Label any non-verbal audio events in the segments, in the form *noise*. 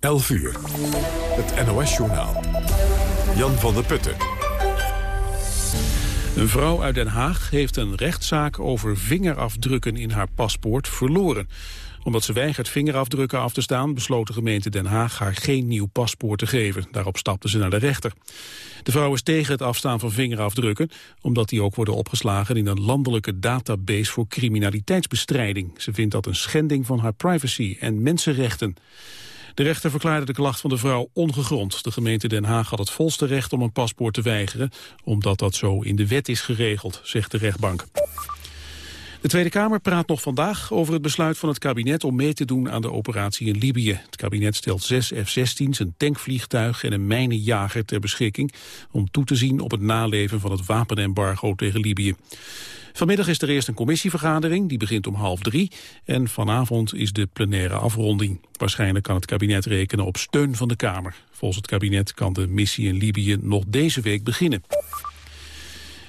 11 uur. Het NOS-journaal. Jan van der Putten. Een vrouw uit Den Haag heeft een rechtszaak over vingerafdrukken in haar paspoort verloren. Omdat ze weigert vingerafdrukken af te staan... besloot de gemeente Den Haag haar geen nieuw paspoort te geven. Daarop stapte ze naar de rechter. De vrouw is tegen het afstaan van vingerafdrukken... omdat die ook worden opgeslagen in een landelijke database voor criminaliteitsbestrijding. Ze vindt dat een schending van haar privacy en mensenrechten. De rechter verklaarde de klacht van de vrouw ongegrond. De gemeente Den Haag had het volste recht om een paspoort te weigeren... omdat dat zo in de wet is geregeld, zegt de rechtbank. De Tweede Kamer praat nog vandaag over het besluit van het kabinet om mee te doen aan de operatie in Libië. Het kabinet stelt zes F-16's, een tankvliegtuig en een mijnenjager ter beschikking om toe te zien op het naleven van het wapenembargo tegen Libië. Vanmiddag is er eerst een commissievergadering, die begint om half drie. En vanavond is de plenaire afronding. Waarschijnlijk kan het kabinet rekenen op steun van de Kamer. Volgens het kabinet kan de missie in Libië nog deze week beginnen.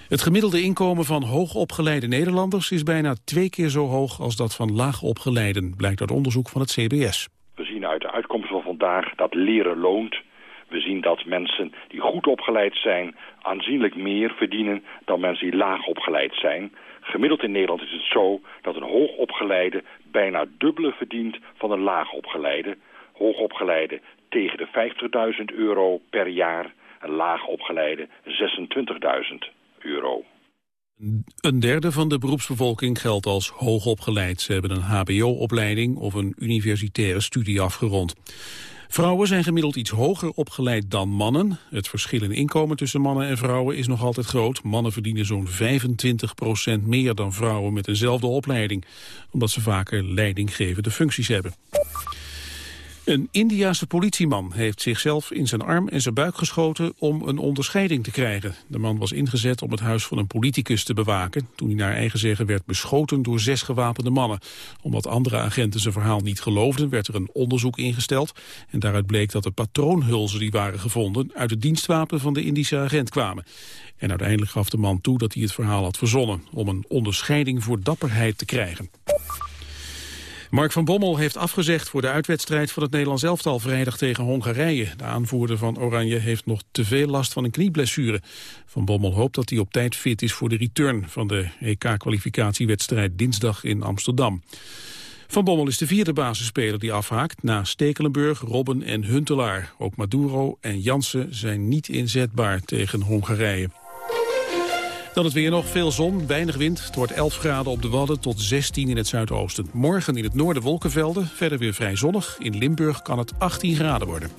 Het gemiddelde inkomen van hoogopgeleide Nederlanders is bijna twee keer zo hoog als dat van laagopgeleiden, blijkt uit onderzoek van het CBS. We zien uit de uitkomsten van vandaag dat leren loont. We zien dat mensen die goed opgeleid zijn aanzienlijk meer verdienen dan mensen die laag opgeleid zijn. Gemiddeld in Nederland is het zo dat een hoogopgeleide bijna dubbele verdient van een laagopgeleide. Hoogopgeleide tegen de 50.000 euro per jaar, een laagopgeleide 26.000 euro. Een derde van de beroepsbevolking geldt als hoogopgeleid. Ze hebben een hbo-opleiding of een universitaire studie afgerond. Vrouwen zijn gemiddeld iets hoger opgeleid dan mannen. Het verschil in inkomen tussen mannen en vrouwen is nog altijd groot. Mannen verdienen zo'n 25% meer dan vrouwen met dezelfde opleiding. Omdat ze vaker leidinggevende functies hebben. Een Indiase politieman heeft zichzelf in zijn arm en zijn buik geschoten om een onderscheiding te krijgen. De man was ingezet om het huis van een politicus te bewaken, toen hij naar eigen zeggen werd beschoten door zes gewapende mannen. Omdat andere agenten zijn verhaal niet geloofden, werd er een onderzoek ingesteld. En daaruit bleek dat de patroonhulzen die waren gevonden uit het dienstwapen van de Indische agent kwamen. En uiteindelijk gaf de man toe dat hij het verhaal had verzonnen om een onderscheiding voor dapperheid te krijgen. Mark van Bommel heeft afgezegd voor de uitwedstrijd van het Nederlands elftal vrijdag tegen Hongarije. De aanvoerder van Oranje heeft nog te veel last van een knieblessure. Van Bommel hoopt dat hij op tijd fit is voor de return van de EK-kwalificatiewedstrijd dinsdag in Amsterdam. Van Bommel is de vierde basisspeler die afhaakt, na Stekelenburg, Robben en Huntelaar. Ook Maduro en Jansen zijn niet inzetbaar tegen Hongarije. Dan het weer nog, veel zon, weinig wind. Het wordt 11 graden op de Wadden tot 16 in het zuidoosten. Morgen in het noorden wolkenvelden, verder weer vrij zonnig. In Limburg kan het 18 graden worden.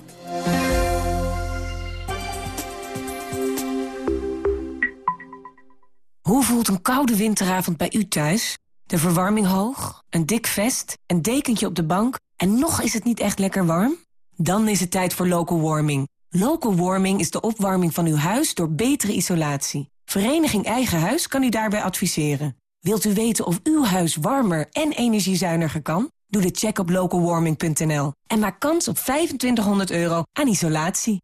Hoe voelt een koude winteravond bij u thuis? De verwarming hoog, een dik vest, een dekentje op de bank... en nog is het niet echt lekker warm? Dan is het tijd voor local warming. Local warming is de opwarming van uw huis door betere isolatie. Vereniging Eigen Huis kan u daarbij adviseren. Wilt u weten of uw huis warmer en energiezuiniger kan? Doe de check op localwarming.nl en maak kans op 2500 euro aan isolatie.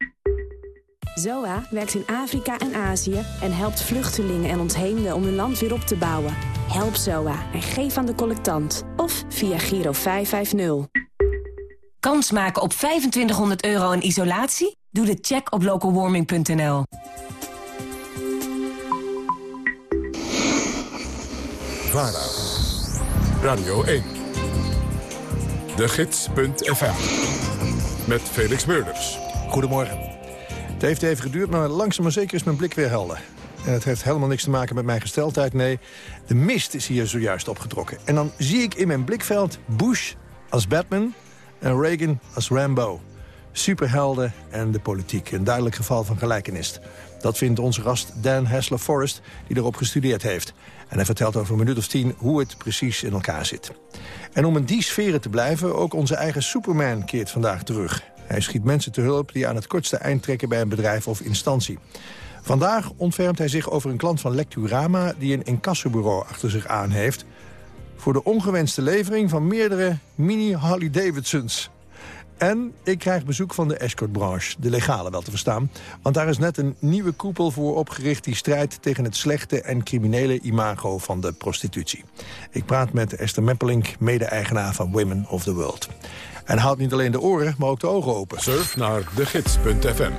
ZOA werkt in Afrika en Azië en helpt vluchtelingen en ontheemden om hun land weer op te bouwen. Help ZOA en geef aan de collectant. Of via Giro 550. Kans maken op 2500 euro aan isolatie? Doe de check op localwarming.nl. Radio 1. De Gids.fm. Met Felix Meurders. Goedemorgen. Het heeft even geduurd, maar langzaam maar zeker is mijn blik weer helder. En het heeft helemaal niks te maken met mijn gesteldheid, nee. De mist is hier zojuist opgetrokken. En dan zie ik in mijn blikveld Bush als Batman en Reagan als Rambo. Superhelden en de politiek. Een duidelijk geval van gelijkenis. Dat vindt onze gast Dan Hessler Forrest, die erop gestudeerd heeft. En hij vertelt over een minuut of tien hoe het precies in elkaar zit. En om in die sferen te blijven, ook onze eigen Superman keert vandaag terug. Hij schiet mensen te hulp die aan het kortste eind trekken bij een bedrijf of instantie. Vandaag ontfermt hij zich over een klant van Lecturama... die een incassobureau achter zich aan heeft... voor de ongewenste levering van meerdere mini-Harley-Davidsons. En ik krijg bezoek van de escortbranche, de legale wel te verstaan. Want daar is net een nieuwe koepel voor opgericht... die strijdt tegen het slechte en criminele imago van de prostitutie. Ik praat met Esther Meppelink, mede-eigenaar van Women of the World. En houdt niet alleen de oren, maar ook de ogen open. Surf naar degids.fm.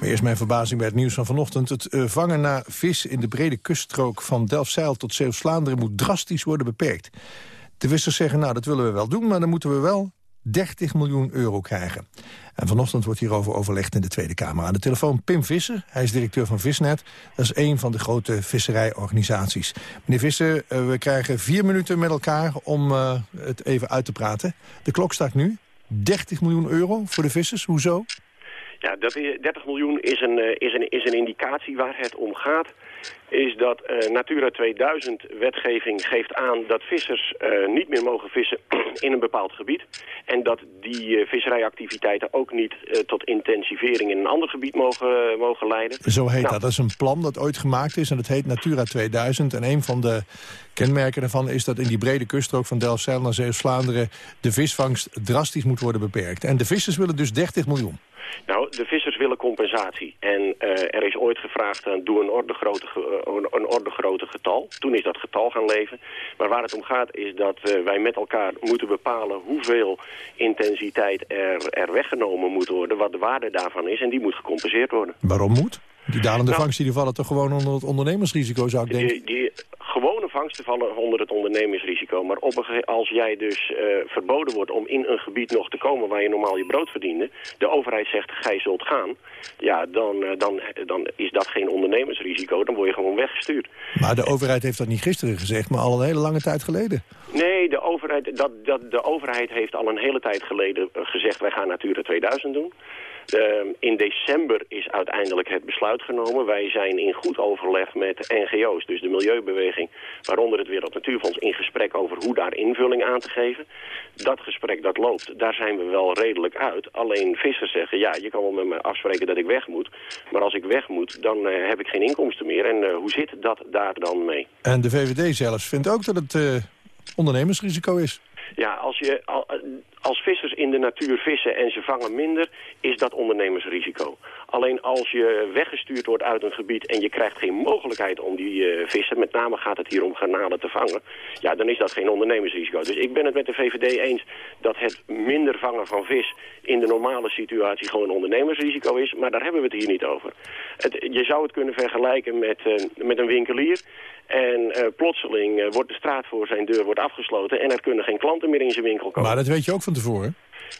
Maar eerst mijn verbazing bij het nieuws van vanochtend. Het uh, vangen naar vis in de brede kuststrook van Delfzijl tot Zeeuws-Vlaanderen... moet drastisch worden beperkt. De wissers zeggen, nou, dat willen we wel doen... maar dan moeten we wel 30 miljoen euro krijgen. En vanochtend wordt hierover overlegd in de Tweede Kamer. Aan de telefoon Pim Visser, hij is directeur van Visnet. Dat is een van de grote visserijorganisaties. Meneer Visser, uh, we krijgen vier minuten met elkaar om uh, het even uit te praten. De klok staat nu. 30 miljoen euro voor de vissers, hoezo? Ja, dat is, 30 miljoen is een, uh, is, een, is een indicatie waar het om gaat is dat uh, Natura 2000 wetgeving geeft aan dat vissers uh, niet meer mogen vissen *clears throat* in een bepaald gebied. En dat die uh, visserijactiviteiten ook niet tot intensivering in een ander gebied mogen, mogen leiden. Zo heet nou. dat. Dat is een plan dat ooit gemaakt is en dat heet Natura 2000. En een van de kenmerken daarvan is dat in die brede kuststrook van Delfzijl naar Zeeuws-Vlaanderen de visvangst drastisch moet worden beperkt. En de vissers willen dus 30 miljoen. Nou, de vissers willen compensatie. En uh, er is ooit gevraagd, uh, doe een orde, grote, uh, een orde grote getal. Toen is dat getal gaan leven. Maar waar het om gaat is dat wij met elkaar moeten bepalen... hoeveel intensiteit er, er weggenomen moet worden, wat de waarde daarvan is. En die moet gecompenseerd worden. Waarom moet? Die dalende nou, vangsten die vallen toch gewoon onder het ondernemersrisico, zou ik denken? Die, die gewone vangsten vallen onder het ondernemersrisico. Maar op een, als jij dus uh, verboden wordt om in een gebied nog te komen waar je normaal je brood verdiende... de overheid zegt, gij zult gaan, ja, dan, uh, dan, dan is dat geen ondernemersrisico. Dan word je gewoon weggestuurd. Maar de overheid heeft dat niet gisteren gezegd, maar al een hele lange tijd geleden. Nee, de overheid, dat, dat, de overheid heeft al een hele tijd geleden gezegd... wij gaan Natura 2000 doen. Uh, in december is uiteindelijk het besluit genomen. Wij zijn in goed overleg met NGO's, dus de milieubeweging, waaronder het Wereld Natuurfonds, in gesprek over hoe daar invulling aan te geven. Dat gesprek dat loopt, daar zijn we wel redelijk uit. Alleen vissers zeggen, ja, je kan wel met me afspreken dat ik weg moet. Maar als ik weg moet, dan uh, heb ik geen inkomsten meer. En uh, hoe zit dat daar dan mee? En de VVD zelfs vindt ook dat het uh, ondernemersrisico is. Ja, als, je, als vissers in de natuur vissen en ze vangen minder, is dat ondernemersrisico. Alleen als je weggestuurd wordt uit een gebied en je krijgt geen mogelijkheid om die uh, vissen, met name gaat het hier om garnalen te vangen, ja, dan is dat geen ondernemersrisico. Dus ik ben het met de VVD eens dat het minder vangen van vis in de normale situatie gewoon ondernemersrisico is, maar daar hebben we het hier niet over. Het, je zou het kunnen vergelijken met, uh, met een winkelier en uh, plotseling wordt de straat voor zijn deur wordt afgesloten en er kunnen geen klanten meer in zijn winkel komen. Maar dat weet je ook van tevoren?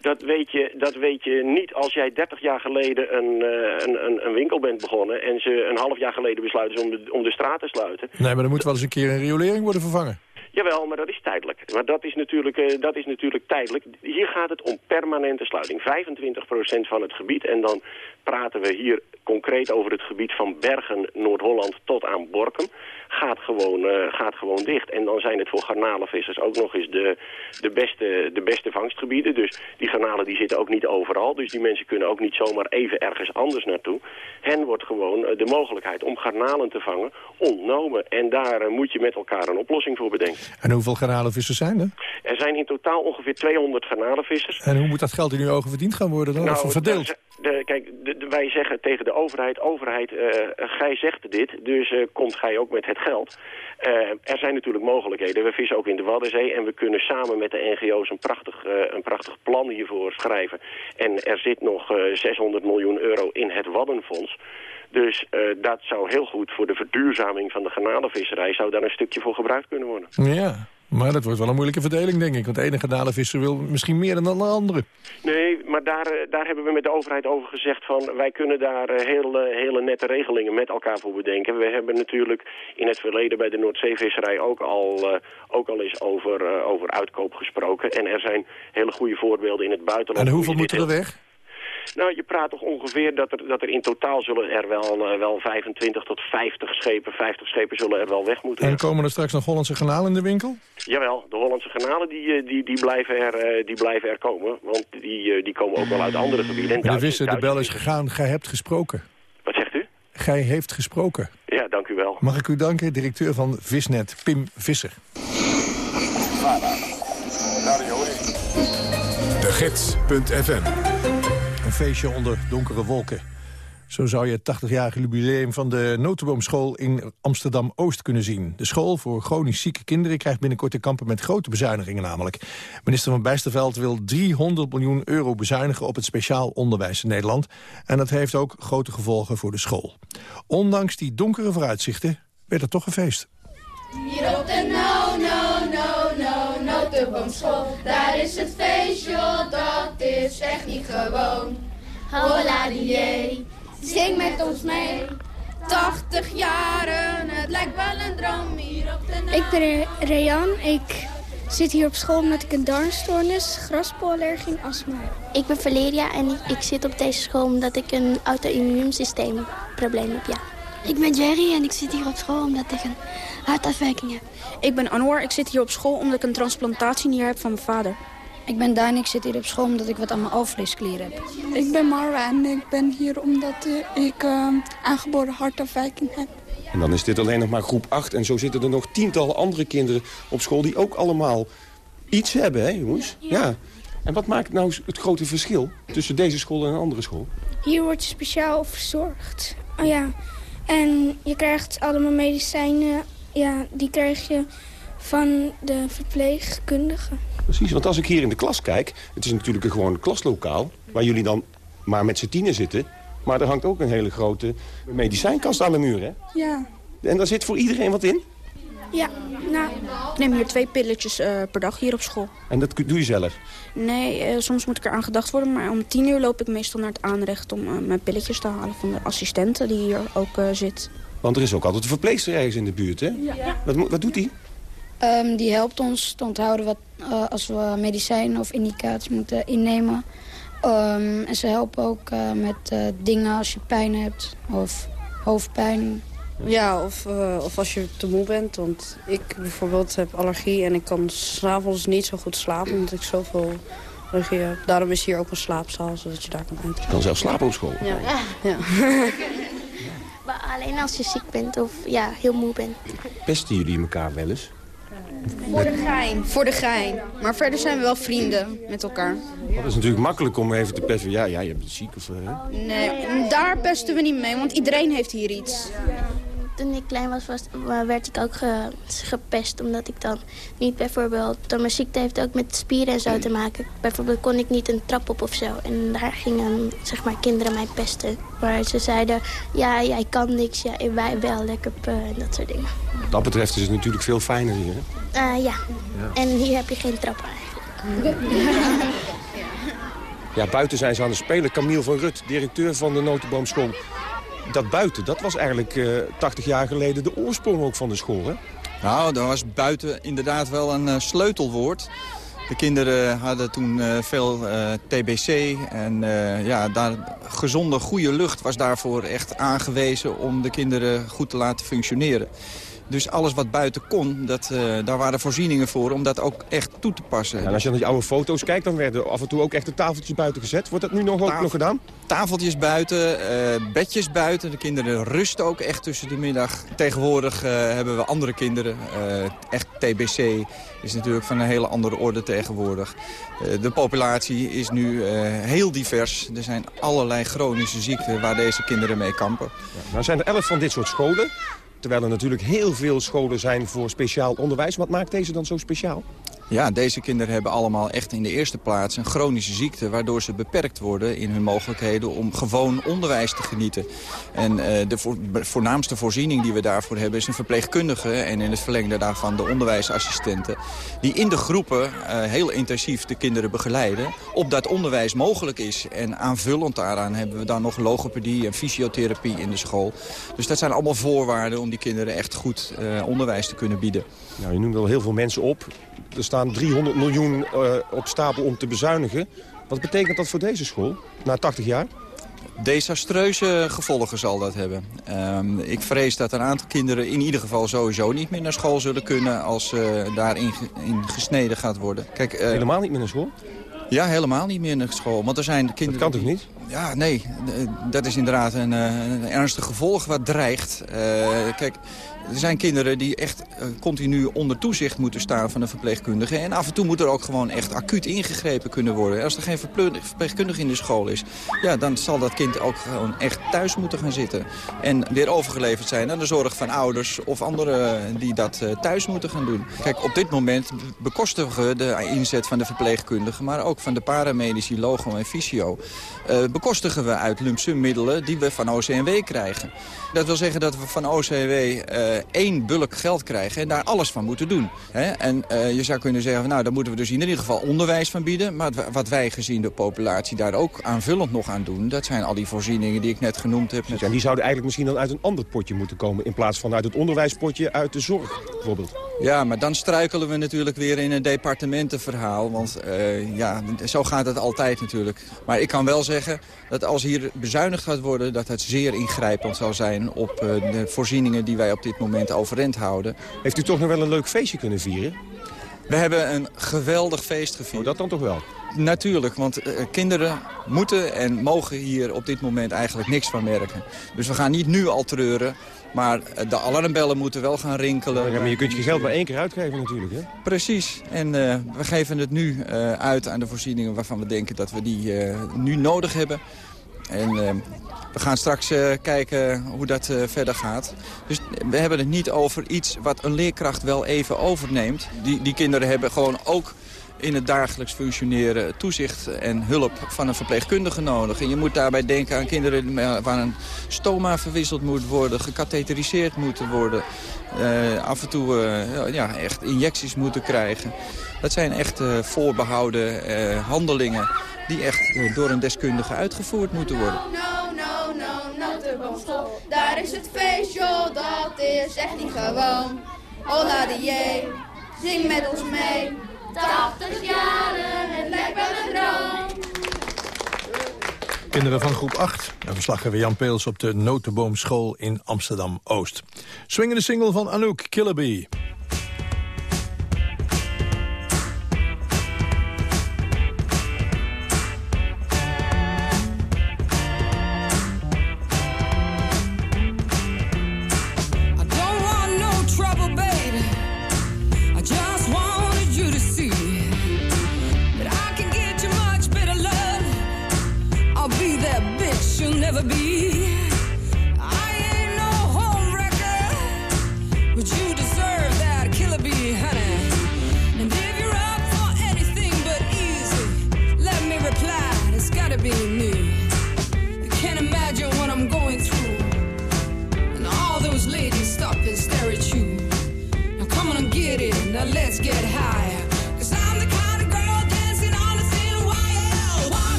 Dat weet, je, dat weet je niet als jij 30 jaar geleden een, uh, een, een, een, winkel bent begonnen... en ze een half jaar geleden besluiten om de, om de straat te sluiten. Nee, maar dan moet wel eens een keer een riolering worden vervangen. Jawel, maar dat is tijdelijk. Maar dat is natuurlijk, uh, dat is natuurlijk tijdelijk. Hier gaat het om permanente sluiting. 25% van het gebied. En dan praten we hier concreet over het gebied van Bergen, Noord-Holland tot aan Borkum. Gaat gewoon, uh, gaat gewoon dicht. En dan zijn het voor garnalenvissers ook nog eens de, de, beste, de beste vangstgebieden. Dus die garnalen die zitten ook niet overal. Dus die mensen kunnen ook niet zomaar even ergens anders naartoe. Hen wordt gewoon uh, de mogelijkheid om garnalen te vangen ontnomen. En daar uh, moet je met elkaar een oplossing voor bedenken. En hoeveel garnalenvissers zijn er? Er zijn in totaal ongeveer 200 garnalenvissers. En hoe moet dat geld in uw ogen verdiend gaan worden dan? Nou, of verdeeld? De, de, kijk, de, wij zeggen tegen de overheid, overheid, uh, gij zegt dit, dus uh, komt gij ook met het geld. Uh, er zijn natuurlijk mogelijkheden. We vissen ook in de Waddenzee en we kunnen samen met de NGO's een prachtig, een prachtig plan hiervoor schrijven. En er zit nog 600 miljoen euro in het Waddenfonds. Dus dat zou heel goed voor de verduurzaming van de garnalenvisserij... zou daar een stukje voor gebruikt kunnen worden. Ja, maar dat wordt wel een moeilijke verdeling, denk ik. Want de ene garnalenvisser wil misschien meer dan de andere. Nee, maar daar, daar hebben we met de overheid over gezegd van... wij kunnen daar hele, hele nette regelingen met elkaar voor bedenken. We hebben natuurlijk in het verleden bij de Noordzeevisserij ook al, uh, ook al eens over, uh, over uitkoop gesproken. En er zijn hele goede voorbeelden in het buitenland. En hoeveel moeten er weg? Nou, je praat toch ongeveer dat er, dat er in totaal zullen er wel, uh, wel 25 tot 50 schepen, 50 schepen zullen er wel weg moeten. En komen er straks nog Hollandse garnalen in de winkel? Jawel, de Hollandse garnalen die, die, die, blijven, er, uh, die blijven er komen. Want die, uh, die komen ook wel uit andere gebieden. En de Wisse, de bel is gegaan. Gij hebt gesproken. Wat zegt u? Gij heeft gesproken. Ja, dank u wel. Mag ik u danken, directeur van Visnet, Pim Visser. De Gids.fm Een feestje onder donkere wolken. Zo zou je het 80-jarige jubileum van de Notenboomschool in Amsterdam-Oost kunnen zien. De school voor chronisch zieke kinderen krijgt binnenkort te kampen met grote bezuinigingen namelijk. Minister van Bijsterveld wil 300 miljoen euro bezuinigen op het speciaal onderwijs in Nederland. En dat heeft ook grote gevolgen voor de school. Ondanks die donkere vooruitzichten werd het toch een feest. Hier op de daar is het feestje, dat is echt niet gewoon. Hola die zing met ons mee. 80 jaren, het lijkt wel een droom hier op de no. Ik ben Rean, ik zit hier op school omdat ik een darmstoornis, graspoallergie en astma heb. Ik ben Valeria en ik, ik zit op deze school omdat ik een auto-immuunsysteemprobleem heb, ja. Ik ben Jerry en ik zit hier op school omdat ik een hartafwijking heb. Ik ben Anwar, ik zit hier op school omdat ik een transplantatie heb van mijn vader. Ik ben Daan, ik zit hier op school omdat ik wat aan mijn alvleesklier heb. Ik ben Marwa en ik ben hier omdat uh, ik uh, aangeboren hartafwijking heb. En dan is dit alleen nog maar groep 8 en zo zitten er nog tientallen andere kinderen op school die ook allemaal iets hebben, hè jongens? Ja. ja. En wat maakt nou het grote verschil tussen deze school en een andere school? Hier wordt je speciaal verzorgd. Oh ja, en je krijgt allemaal medicijnen, ja, die krijg je van de verpleegkundigen. Precies, want als ik hier in de klas kijk... het is natuurlijk een gewoon klaslokaal... waar jullie dan maar met z'n tienen zitten... maar er hangt ook een hele grote medicijnkast aan de muur, hè? Ja. En daar zit voor iedereen wat in? Ja, nou... Ik neem hier twee pilletjes uh, per dag hier op school. En dat doe je zelf? Nee, uh, soms moet ik er aan gedacht worden... maar om tien uur loop ik meestal naar het aanrecht... om uh, mijn pilletjes te halen van de assistente die hier ook zit. Want er is ook altijd een verpleegster ergens in de buurt, hè? Ja. Wat, wat doet die? Um, die helpt ons te onthouden wat, uh, als we medicijnen of indicaties moeten innemen. Um, en ze helpen ook uh, met uh, dingen als je pijn hebt of hoofdpijn. Ja, of, of als je te moe bent. Want ik bijvoorbeeld heb allergie en ik kan s'avonds niet zo goed slapen omdat ik zoveel allergie heb. Daarom is hier ook een slaapzaal, zodat je daar kan eten. Je kan zelf slapen op school? Ja. ja. *laughs* maar alleen als je ziek bent of ja, heel moe bent. Pesten jullie elkaar wel eens? Voor de gein, voor de gein. Maar verder zijn we wel vrienden met elkaar. Dat is natuurlijk makkelijk om even te pesten. Ja, ja, je bent ziek of... Uh... Nee, daar pesten we niet mee, want iedereen heeft hier iets. Toen ik klein was, was werd ik ook ge, gepest. Omdat ik dan niet bijvoorbeeld... Door mijn ziekte heeft ook met spieren en zo te maken. Bijvoorbeeld kon ik niet een trap op of zo. En daar gingen zeg maar, kinderen mij pesten. Waar ze zeiden, ja, jij kan niks. Ja, wij wel, lekker en dat soort dingen. Wat dat betreft is het natuurlijk veel fijner hier, hè? Uh, ja. ja. En hier heb je geen trappen eigenlijk. Ja, buiten zijn ze aan het spelen. Camille van Rut, directeur van de Notenboomschool. Dat buiten, dat was eigenlijk uh, 80 jaar geleden de oorsprong ook van de school, hè? Nou, dat was buiten inderdaad wel een uh, sleutelwoord. De kinderen hadden toen uh, veel TBC en ja, daar, gezonde, goede lucht was daarvoor echt aangewezen om de kinderen goed te laten functioneren. Dus alles wat buiten kon, dat, uh, daar waren voorzieningen voor om dat ook echt toe te passen. Ja, en als je naar die oude foto's kijkt, dan werden af en toe ook echt de tafeltjes buiten gezet. Wordt dat nu nog, ook nog gedaan? Tafeltjes buiten, uh, bedjes buiten. De kinderen rusten ook echt tussen de middag. Tegenwoordig uh, hebben we andere kinderen. echt TBC is natuurlijk van een hele andere orde tegenwoordig. de populatie is nu heel divers. Er zijn allerlei chronische ziekten waar deze kinderen mee kampen. Ja, nou zijn er elf van dit soort scholen. Terwijl er natuurlijk heel veel scholen zijn voor speciaal onderwijs. Wat maakt deze dan zo speciaal? Ja, deze kinderen hebben allemaal echt in de eerste plaats een chronische ziekte... waardoor ze beperkt worden in hun mogelijkheden om gewoon onderwijs te genieten. En uh, de vo voornaamste voorziening die we daarvoor hebben is een verpleegkundige... en in het verlengde daarvan de onderwijsassistenten... die in de groepen uh, heel intensief de kinderen begeleiden... opdat onderwijs mogelijk is. En aanvullend daaraan hebben we dan nog logopedie en fysiotherapie in de school. Dus dat zijn allemaal voorwaarden om die kinderen echt goed uh, onderwijs te kunnen bieden. Nou, je noemt wel heel veel mensen op. Er staan 300 miljoen uh, op stapel om te bezuinigen. Wat betekent dat voor deze school, na 80 jaar? Desastreuze gevolgen zal dat hebben. Um, ik vrees dat een aantal kinderen in ieder geval sowieso niet meer naar school zullen kunnen... als uh, daarin in gesneden gaat worden. Kijk, uh, Helemaal niet meer naar school? Ja, helemaal niet meer naar school. Want er zijn kinderen dat kan toch niet? Ja, nee. Dat is inderdaad een, een ernstig gevolg wat dreigt. kijk, er zijn kinderen die echt eh, continu onder toezicht moeten staan van een verpleegkundige. En af en toe moet er ook gewoon echt acuut ingegrepen kunnen worden. Als er geen verpleegkundige in de school is, ja, dan zal dat kind ook gewoon echt thuis moeten gaan zitten. En weer overgeleverd zijn aan de zorg van ouders of anderen die dat eh, thuis moeten gaan doen. Kijk, op dit moment bekostigen we de inzet van de verpleegkundige, maar ook van de paramedici, logo en fysio. Bekostigen we uit lump middelen die we van OCMW krijgen. Dat wil zeggen dat we van uh, één bulk geld krijgen en daar alles van moeten doen. Hè? En uh, je zou kunnen zeggen, nou, daar moeten we dus in ieder geval onderwijs van bieden. Maar wat wij gezien de populatie daar ook aanvullend nog aan doen... dat zijn al die voorzieningen die ik net genoemd heb. Ja, die zouden eigenlijk misschien dan uit een ander potje moeten komen... in plaats van uit het onderwijspotje, uit de zorg bijvoorbeeld. Ja, maar dan struikelen we natuurlijk weer in een departementenverhaal. Want uh, ja, zo gaat het altijd natuurlijk. Maar ik kan wel zeggen dat als hier bezuinigd gaat worden... dat het zeer ingrijpend zal zijn op uh, de voorzieningen die wij op dit moment overeind houden. Heeft u toch nog wel een leuk feestje kunnen vieren? We hebben een geweldig feest gevierd. Oh, dat dan toch wel? Natuurlijk, want uh, kinderen moeten en mogen hier op dit moment eigenlijk niks van merken. Dus we gaan niet nu al treuren, maar de alarmbellen moeten wel gaan rinkelen. Ja, maar je kunt je geld maar één keer uitgeven natuurlijk, hè? Precies. En uh, we geven het nu uh, uit aan de voorzieningen waarvan we denken dat we die nu nodig hebben. En we gaan straks kijken hoe dat verder gaat. Dus we hebben het niet over iets wat een leerkracht wel even overneemt. Die, die kinderen hebben gewoon ook in het dagelijks functioneren toezicht en hulp van een verpleegkundige nodig. En je moet daarbij denken aan kinderen waar een stoma verwisseld moet worden, gecatheteriseerd moeten worden. Uh, af en toe uh, ja, echt injecties moeten krijgen. Dat zijn echt uh, voorbehouden handelingen die echt door een deskundige uitgevoerd moeten worden. No, no, no, no, Daar is het feestje, dat is echt niet gewoon. Hola die zing met ons mee. 80 jaren, het lijkt wel een droom. Kinderen van groep 8. En verslaggever Jan Peels op de Notenboomschool in Amsterdam-Oost. Swingende single van Anouk Killaby. and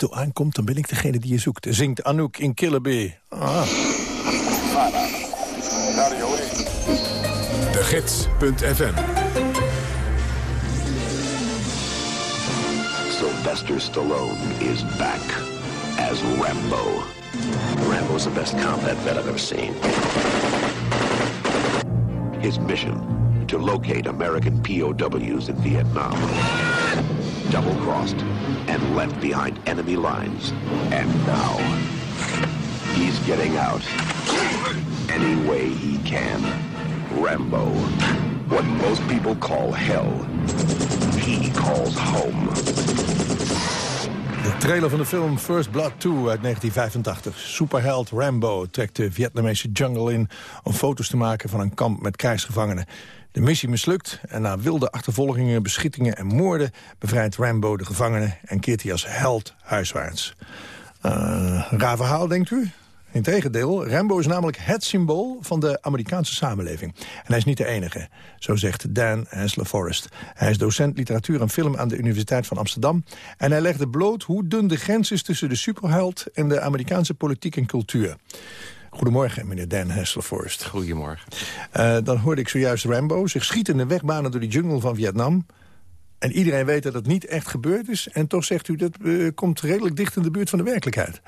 liefde aankomt, dan ben ik degene die je zoekt. Zingt Anouk in Killer Ah. De Gids.fm Sylvester Stallone is back as Rambo. Rambo's the best combat vet I've ever seen. His mission, to locate American POWs in Vietnam. Double-crossed and left behind enemy lines. And now, he's getting out any way he can. Rambo. What most people call hell, he calls home. De trailer van de film First Blood 2 uit 1985. Superheld Rambo trekt de Vietnamese jungle in... om foto's te maken van een kamp met krijgsgevangenen. De missie mislukt en na wilde achtervolgingen, beschietingen en moorden... bevrijdt Rambo de gevangenen en keert hij als held huiswaarts. Uh, raar verhaal, denkt u? Integendeel, Rambo is namelijk het symbool van de Amerikaanse samenleving. En hij is niet de enige, zo zegt Dan Hensler Forrest. Hij is docent literatuur en film aan de Universiteit van Amsterdam. En hij legde bloot hoe dun de grens is tussen de superheld... en de Amerikaanse politiek en cultuur. Goedemorgen, meneer Dan Hessler-Forrest. Goedemorgen. Uh, dan hoorde ik zojuist Rambo zich schietende wegbanen door die jungle van Vietnam. En iedereen weet dat het niet echt gebeurd is. En toch zegt u dat uh, komt redelijk dicht in de buurt van de werkelijkheid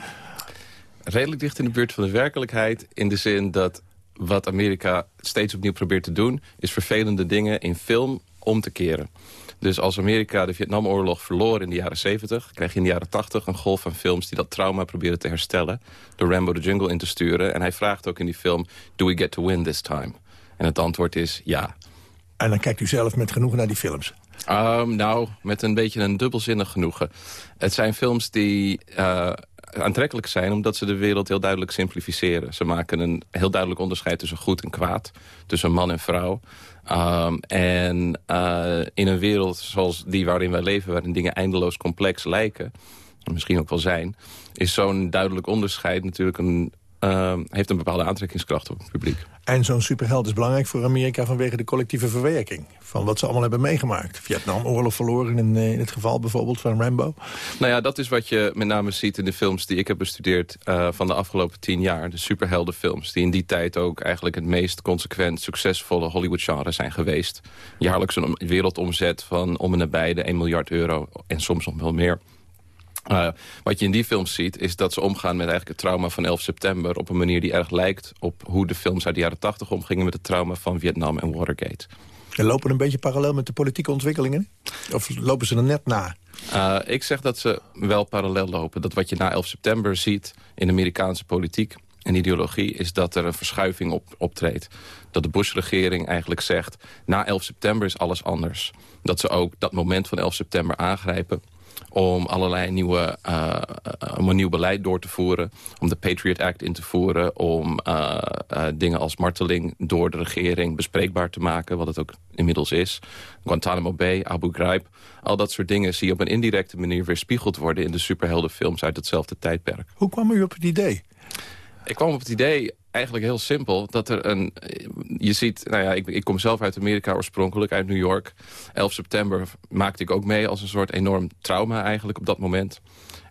redelijk dicht in de buurt van de werkelijkheid... in de zin dat wat Amerika steeds opnieuw probeert te doen... is vervelende dingen in film om te keren. Dus als Amerika de Vietnamoorlog verloor in de jaren 70... kreeg je in de jaren 80 een golf van films die dat trauma proberen te herstellen... door Rambo the Jungle in te sturen. En hij vraagt ook in die film, do we get to win this time? En het antwoord is ja. En dan kijkt u zelf met genoegen naar die films? Um, nou, met een beetje een dubbelzinnig genoegen. Het zijn films die uh, aantrekkelijk zijn... omdat ze de wereld heel duidelijk simplificeren. Ze maken een heel duidelijk onderscheid tussen goed en kwaad. Tussen man en vrouw. Um, en uh, in een wereld zoals die waarin wij leven... waarin dingen eindeloos complex lijken... misschien ook wel zijn... is zo'n duidelijk onderscheid natuurlijk een, uh, heeft een bepaalde aantrekkingskracht op het publiek. En zo'n superheld is belangrijk voor Amerika vanwege de collectieve verwerking. Van wat ze allemaal hebben meegemaakt. Vietnam, oorlog verloren in, eh, in het geval bijvoorbeeld van Rambo. Nou ja, dat is wat je met name ziet in de films die ik heb bestudeerd uh, van de afgelopen tien jaar. De superheldenfilms die in die tijd ook eigenlijk het meest consequent succesvolle Hollywood genre zijn geweest. Jaarlijks een wereldomzet van om en nabij de 1 miljard euro en soms nog wel meer. Uh, wat je in die films ziet, is dat ze omgaan met eigenlijk het trauma van 11 september... op een manier die erg lijkt op hoe de films uit de jaren 80 omgingen... met het trauma van Vietnam en Watergate. En lopen een beetje parallel met de politieke ontwikkelingen? Of lopen ze er net na? Uh, ik zeg dat ze wel parallel lopen. Dat wat je na 11 september ziet in de Amerikaanse politiek en ideologie... is dat er een verschuiving op, optreedt. Dat de Bush-regering eigenlijk zegt... na 11 september is alles anders. Dat ze ook dat moment van 11 september aangrijpen om allerlei nieuwe, uh, om een nieuw beleid door te voeren. Om de Patriot Act in te voeren. Om uh, dingen als marteling door de regering bespreekbaar te maken. Wat het ook inmiddels is. Guantanamo Bay, Abu Ghraib. Al dat soort dingen zie je op een indirecte manier weerspiegeld worden... in de superheldenfilms uit hetzelfde tijdperk. Hoe kwam u op het idee? Ik kwam op het idee eigenlijk heel simpel. Dat er een, je ziet, nou ja, ik, ik kom zelf uit Amerika oorspronkelijk, uit New York. 11 september maakte ik ook mee als een soort enorm trauma eigenlijk op dat moment.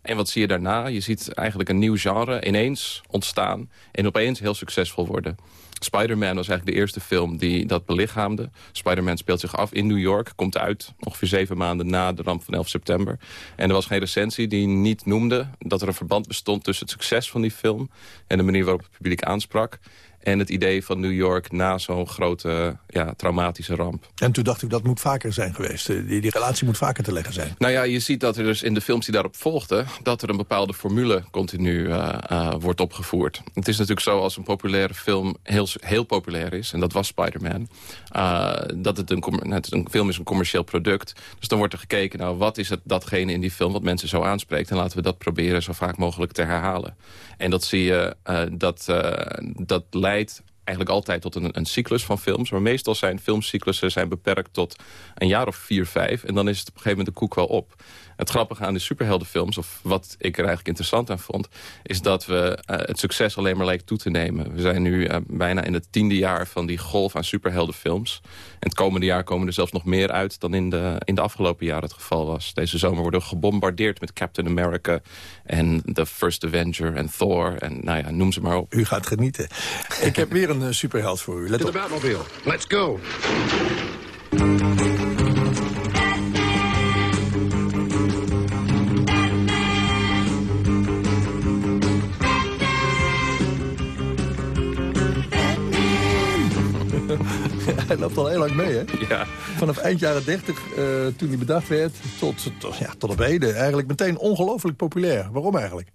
En wat zie je daarna? Je ziet eigenlijk een nieuw genre ineens ontstaan en opeens heel succesvol worden. Spider-Man was eigenlijk de eerste film die dat belichaamde. Spider-Man speelt zich af in New York, komt uit ongeveer zeven maanden na de ramp van 11 september. En er was geen recensie die niet noemde dat er een verband bestond tussen het succes van die film en de manier waarop het publiek aansprak. En het idee van New York na zo'n grote ja, traumatische ramp. En toen dacht ik dat moet vaker zijn geweest. Die, die relatie moet vaker te leggen zijn. Nou ja, je ziet dat er dus in de films die daarop volgden... dat er een bepaalde formule continu uh, uh, wordt opgevoerd. Het is natuurlijk zo als een populaire film heel, heel populair is... en dat was Spider-Man... Uh, dat het een, het een film is een commercieel product. Dus dan wordt er gekeken, nou, wat is het datgene in die film... wat mensen zo aanspreekt en laten we dat proberen zo vaak mogelijk te herhalen. En dat zie je, dat, dat eigenlijk altijd tot een, een cyclus van films. Maar meestal zijn filmcyclussen zijn beperkt tot een jaar of vier, vijf. En dan is het op een gegeven moment de koek wel op. Het grappige aan de superheldenfilms, of wat ik er eigenlijk interessant aan vond... is dat we uh, het succes alleen maar lijkt toe te nemen. We zijn nu uh, bijna in het tiende jaar van die golf aan superheldenfilms. En het komende jaar komen er zelfs nog meer uit... dan in de, in de afgelopen jaren het geval was. Deze zomer worden we gebombardeerd met Captain America... en The First Avenger en Thor en nou ja, noem ze maar op. U gaat genieten. ik heb weer een uh, superheld voor u. Let to the Batmobile. Let's go. Hij loopt al heel lang mee, hè? Ja. Vanaf eind jaren 30, uh, toen hij bedacht werd, tot, tot, ja, tot op heden. Eigenlijk meteen ongelooflijk populair. Waarom eigenlijk?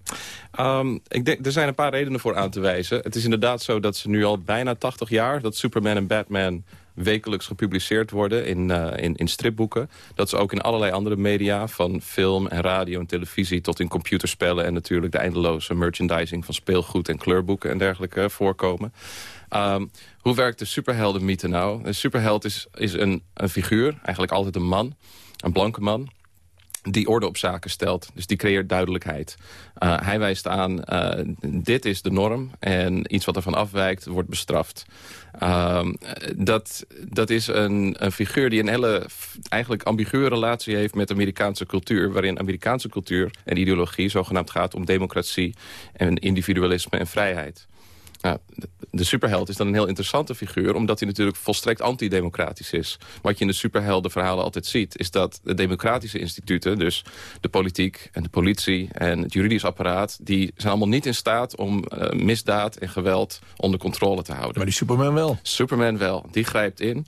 Um, ik denk, er zijn een paar redenen voor aan te wijzen. Het is inderdaad zo dat ze nu al bijna 80 jaar... dat Superman en Batman wekelijks gepubliceerd worden in, uh, in, in stripboeken. Dat ze ook in allerlei andere media, van film en radio en televisie... tot in computerspellen en natuurlijk de eindeloze merchandising... van speelgoed en kleurboeken en dergelijke voorkomen. Um, hoe werkt de superheldenmythe nou? Een superheld is, is een, een figuur, eigenlijk altijd een man, een blanke man die orde op zaken stelt. Dus die creëert duidelijkheid. Uh, hij wijst aan, uh, dit is de norm en iets wat ervan afwijkt wordt bestraft. Uh, dat, dat is een, een figuur die een hele eigenlijk ambiguë relatie heeft met Amerikaanse cultuur... waarin Amerikaanse cultuur en ideologie zogenaamd gaat om democratie... en individualisme en vrijheid. Nou, de superheld is dan een heel interessante figuur... omdat hij natuurlijk volstrekt antidemocratisch is. Wat je in de superheldenverhalen altijd ziet... is dat de democratische instituten, dus de politiek en de politie... en het juridisch apparaat, die zijn allemaal niet in staat... om uh, misdaad en geweld onder controle te houden. Maar die Superman wel? Superman wel. Die grijpt in.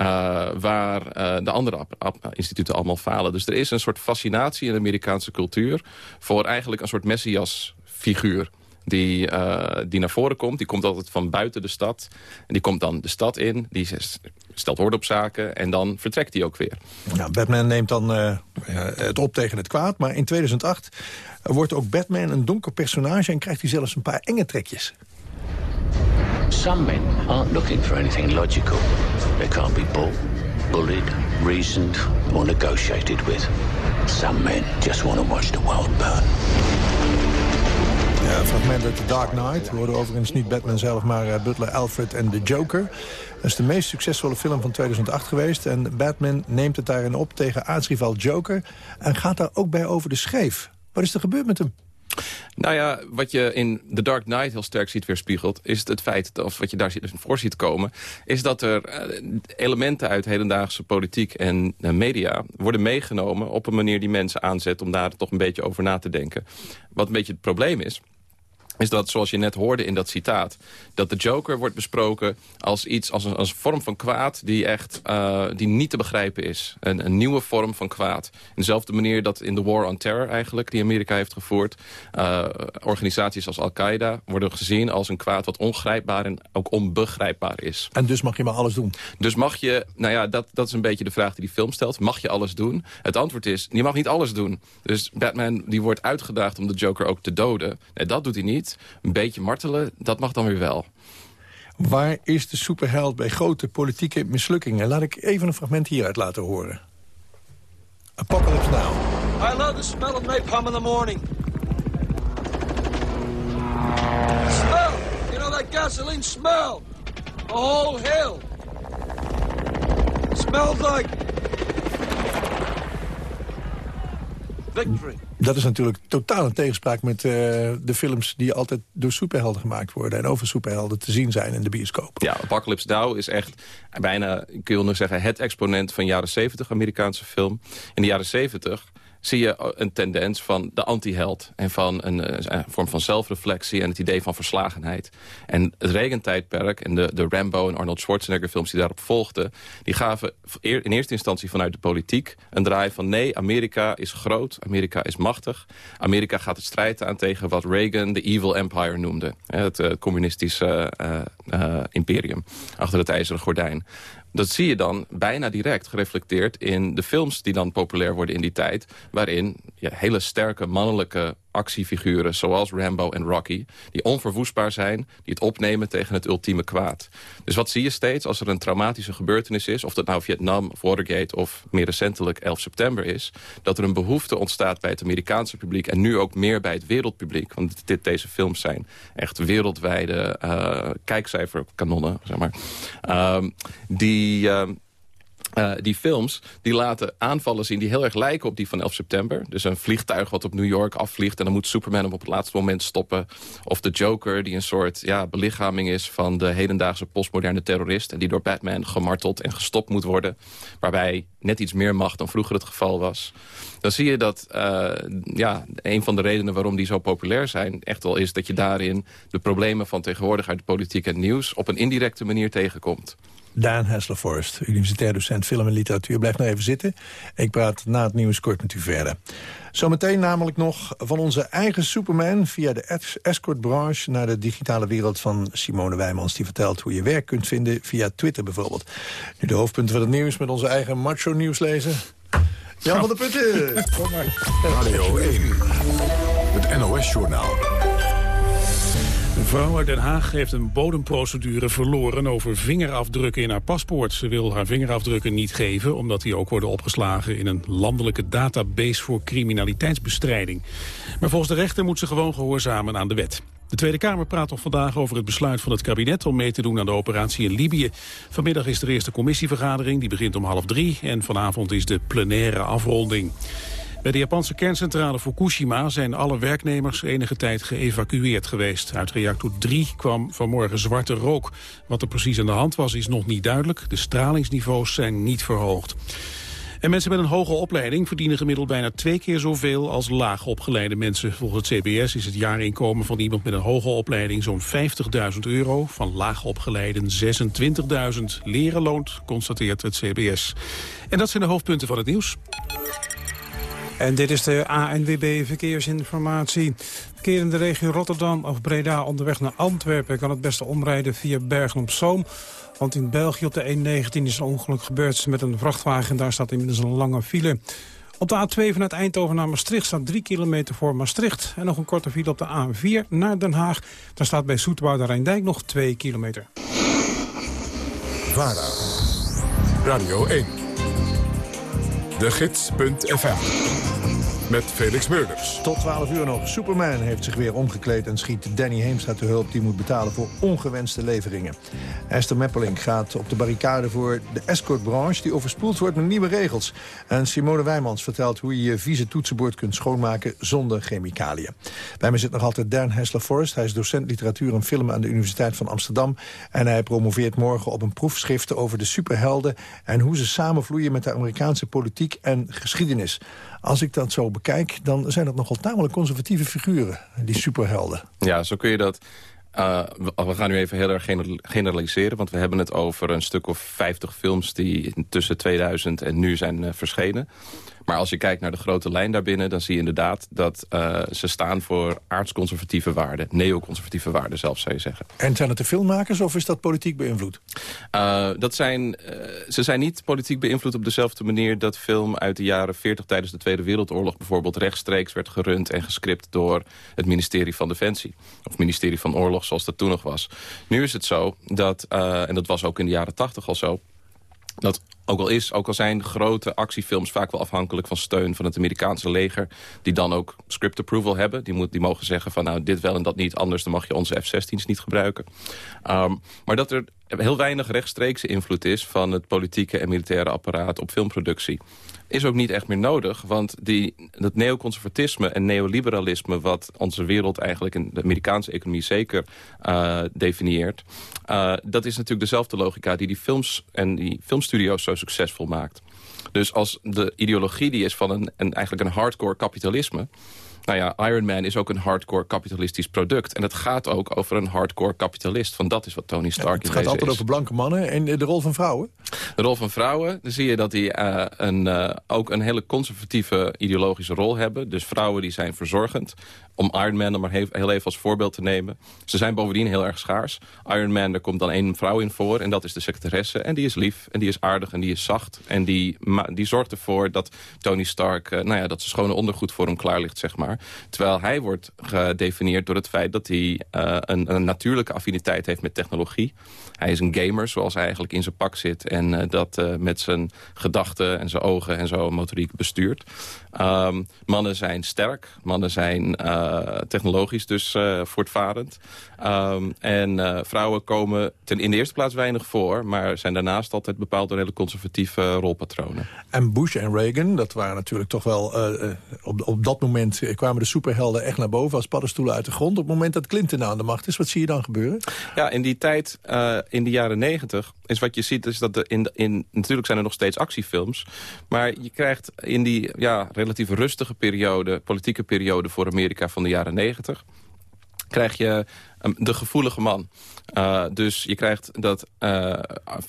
Uh, waar uh, de andere instituten allemaal falen. Dus er is een soort fascinatie in de Amerikaanse cultuur... voor eigenlijk een soort messias-figuur die, uh, die naar voren komt. Die komt altijd van buiten de stad. En die komt dan de stad in. Die stelt orde op zaken. En dan vertrekt hij ook weer. Ja, Batman neemt dan uh, het op tegen het kwaad. Maar in 2008 wordt ook Batman een donker personage... en krijgt hij zelfs een paar enge trekjes. Some men aren't looking for anything logical. They can't be bought, bullied, reasoned or negotiated with. Some men just want to watch the world burn. Ja, fragment uit The Dark Knight. We hoorden overigens niet Batman zelf, maar uh, Butler Alfred en The Joker. Dat is de meest succesvolle film van 2008 geweest. En Batman neemt het daarin op tegen aartsrivaal Joker. En gaat daar ook bij over de schreef. Wat is er gebeurd met hem? Nou ja, wat je in The Dark Knight heel sterk ziet weerspiegeld... is het feit, of wat je daar voor ziet komen... is dat er elementen uit hedendaagse politiek en media... worden meegenomen op een manier die mensen aanzet... om daar toch een beetje over na te denken. Wat een beetje het probleem is is dat, zoals je net hoorde in dat citaat... dat de Joker wordt besproken als iets, als een, als een vorm van kwaad... die echt uh, die niet te begrijpen is. Een, een, nieuwe vorm van kwaad. In dezelfde manier dat in de War on Terror eigenlijk... die Amerika heeft gevoerd... Uh, organisaties als Al-Qaeda worden gezien als een kwaad... wat ongrijpbaar en ook onbegrijpbaar is. En dus mag je maar alles doen? Dus mag je, nou ja, dat, dat is een beetje de vraag die die film stelt. Mag je alles doen? Het antwoord is, je mag niet alles doen. Dus Batman die wordt uitgedaagd om de Joker ook te doden. Nee, dat doet hij niet. Een beetje martelen, dat mag dan weer wel. Waar is de superheld bij grote politieke mislukkingen? Laat ik even een fragment hieruit laten horen. Apocalypse Now. I love the smell of napalm in the morning. Smell! You know that gasoline smell? A whole hill. smells like... Dat is natuurlijk totaal een tegenspraak met uh, de films... die altijd door superhelden gemaakt worden... en over superhelden te zien zijn in de bioscoop. Ja, Apocalypse Now is echt bijna, kun je nog zeggen... het exponent van jaren 70 Amerikaanse film. In de jaren 70 zie je een tendens van de anti-held... en van een, eh, een, vorm van zelfreflectie en het idee van verslagenheid. En het Reagan-tijdperk en de, de Rambo en Arnold Schwarzenegger-films die daarop volgden... die gaven in eerste instantie vanuit de politiek een draai van... nee, Amerika is groot, Amerika is machtig. Amerika gaat het strijd aan tegen wat Reagan de Evil Empire noemde. Het uh, communistische uh, imperium achter het ijzeren gordijn. Dat zie je dan bijna direct gereflecteerd in de films die dan populair worden in die tijd. Waarin ja, hele sterke mannelijke actiefiguren zoals Rambo en Rocky... die onverwoestbaar zijn, die het opnemen tegen het ultieme kwaad. Dus wat zie je steeds als er een traumatische gebeurtenis is... of dat nou Vietnam of Watergate of meer recentelijk 11 september is... dat er een behoefte ontstaat bij het Amerikaanse publiek... en nu ook meer bij het wereldpubliek. Want dit, deze films zijn echt wereldwijde uh, kijkcijferkanonnen, zeg maar. Uh, die... Uh, uh, die films die laten aanvallen zien die heel erg lijken op die van 11 september. Dus een vliegtuig wat op New York afvliegt... en dan moet Superman hem op het laatste moment stoppen. Of de Joker die een soort ja, belichaming is van de hedendaagse postmoderne terrorist... en die door Batman gemarteld en gestopt moet worden. Waarbij net iets meer macht dan vroeger het geval was. Dan zie je dat uh, ja, een van de redenen waarom die zo populair zijn... echt wel is dat je daarin de problemen van tegenwoordig uit politiek en nieuws... op een indirecte manier tegenkomt. Daan Hessler-Forst, universitair docent film en literatuur. Blijf nog even zitten. Ik praat na het nieuws kort met u verder. Zometeen namelijk nog van onze eigen Superman... via de escortbranche naar de digitale wereld van Simone Wijmans... die vertelt hoe je werk kunt vinden via Twitter bijvoorbeeld. Nu de hoofdpunten van het nieuws met onze eigen macho-nieuwslezer. Jan van der Putten. *laughs* Radio 1, het NOS-journaal. Vrouw uit Den Haag heeft een bodemprocedure verloren over vingerafdrukken in haar paspoort. Ze wil haar vingerafdrukken niet geven omdat die ook worden opgeslagen in een landelijke database voor criminaliteitsbestrijding. Maar volgens de rechter moet ze gewoon gehoorzamen aan de wet. De Tweede Kamer praat nog vandaag over het besluit van het kabinet om mee te doen aan de operatie in Libië. Vanmiddag is de eerste commissievergadering, die begint om half drie. En vanavond is de plenaire afronding. Bij de Japanse kerncentrale Fukushima zijn alle werknemers enige tijd geëvacueerd geweest. Uit reactor 3 kwam vanmorgen zwarte rook. Wat er precies aan de hand was is nog niet duidelijk. De stralingsniveaus zijn niet verhoogd. En mensen met een hoge opleiding verdienen gemiddeld bijna twee keer zoveel als laag opgeleide mensen. Volgens het CBS is het jaarinkomen van iemand met een hoge opleiding zo'n 50.000 euro. Van laag opgeleiden 26.000. Leren loont, constateert het CBS. En dat zijn de hoofdpunten van het nieuws. En dit is de ANWB Verkeersinformatie. Verkeer in de regio Rotterdam of Breda onderweg naar Antwerpen... kan het beste omrijden via Bergen op Zoom. Want in België op de E19 is een ongeluk gebeurd met een vrachtwagen. En daar staat inmiddels een lange file. Op de A2 vanuit Eindhoven naar Maastricht staat 3 kilometer voor Maastricht. En nog een korte file op de A4 naar Den Haag. Daar staat bij Soetwoude Rijndijk nog 2 kilometer. VARA, Radio 1, de gids.fm met Felix Meurders. Tot 12 uur nog. Superman heeft zich weer omgekleed en schiet Danny Heemstra te hulp... die moet betalen voor ongewenste leveringen. Esther Meppeling gaat op de barricade voor de escortbranche... die overspoeld wordt met nieuwe regels. En Simone Wijmans vertelt hoe je je vieze toetsenbord kunt schoonmaken... zonder chemicaliën. Bij me zit nog altijd Dan Hessler-Forrest. Hij is docent literatuur en film aan de Universiteit van Amsterdam. En hij promoveert morgen op een proefschrift over de superhelden... en hoe ze samenvloeien met de Amerikaanse politiek en geschiedenis. Als ik dat zo bekijk, dan zijn dat nogal tamelijk conservatieve figuren, die superhelden. Ja, zo kun je dat... Uh, we gaan nu even heel erg generaliseren, want we hebben het over een stuk of 50 films die tussen 2000 en nu zijn uh, verschenen. Maar als je kijkt naar de grote lijn daarbinnen... dan zie je inderdaad dat uh, ze staan voor aardsconservatieve waarden. Neoconservatieve waarden zelfs, zou je zeggen. En zijn het de filmmakers of is dat politiek beïnvloed? Uh, dat zijn, uh, ze zijn niet politiek beïnvloed op dezelfde manier... dat film uit de jaren 40 tijdens de Tweede Wereldoorlog... bijvoorbeeld rechtstreeks werd gerund en gescript... door het ministerie van Defensie. Of ministerie van Oorlog, zoals dat toen nog was. Nu is het zo dat, en dat was ook in de jaren 80 al zo dat ook al, is, ook al zijn grote actiefilms vaak wel afhankelijk van steun van het Amerikaanse leger... die dan ook script approval hebben. Die, moet, die mogen zeggen van nou dit wel en dat niet, anders dan mag je onze F-16's niet gebruiken. Um, maar dat er heel weinig rechtstreekse invloed is van het politieke en militaire apparaat op filmproductie is ook niet echt meer nodig. Want die, dat neoconservatisme en neoliberalisme... wat onze wereld eigenlijk in de Amerikaanse economie zeker uh, definieert... Uh, dat is natuurlijk dezelfde logica die die films en die filmstudio's zo succesvol maakt. Dus als de ideologie die is van een, een eigenlijk een hardcore kapitalisme nou ja, Iron Man is ook een hardcore kapitalistisch product. En het gaat ook over een hardcore kapitalist. Van dat is wat Tony Stark ja, Het gaat altijd over blanke mannen en de rol van vrouwen? De rol van vrouwen, dan zie je dat die uh, een, uh, ook een hele conservatieve ideologische rol hebben. Dus vrouwen die zijn verzorgend om Iron Man er maar heel even als voorbeeld te nemen. Ze zijn bovendien heel erg schaars. Iron Man, er komt dan één vrouw in voor en dat is de secretaresse. En die is lief en die is aardig en die is zacht. En die, die zorgt ervoor dat Tony Stark, uh, nou ja, dat ze schone ondergoed voor hem klaar ligt, zeg maar. Terwijl hij wordt gedefinieerd door het feit dat hij uh, een, een, natuurlijke affiniteit heeft met technologie. Hij is een gamer, zoals hij eigenlijk in zijn pak zit. En uh, dat uh, met zijn gedachten en zijn ogen en zo motoriek bestuurt. Um, mannen zijn sterk. Mannen zijn technologisch dus voortvarend. Um, en vrouwen komen ten, in de eerste plaats weinig voor. Maar zijn daarnaast altijd bepaald door hele conservatieve rolpatronen. En Bush en Reagan, dat waren natuurlijk toch wel... op, op dat moment kwamen de superhelden echt naar boven als paddenstoelen uit de grond. Op het moment dat Clinton aan de macht is, wat zie je dan gebeuren? Ja, in die tijd, uh, in de jaren negentig, is wat je ziet... is dat de, in, in, natuurlijk zijn er nog steeds actiefilms... maar je krijgt in die ja, relatief rustige periode... politieke periode voor Amerika van de jaren negentig... krijg je um, de gevoelige man. Uh, dus je krijgt dat uh,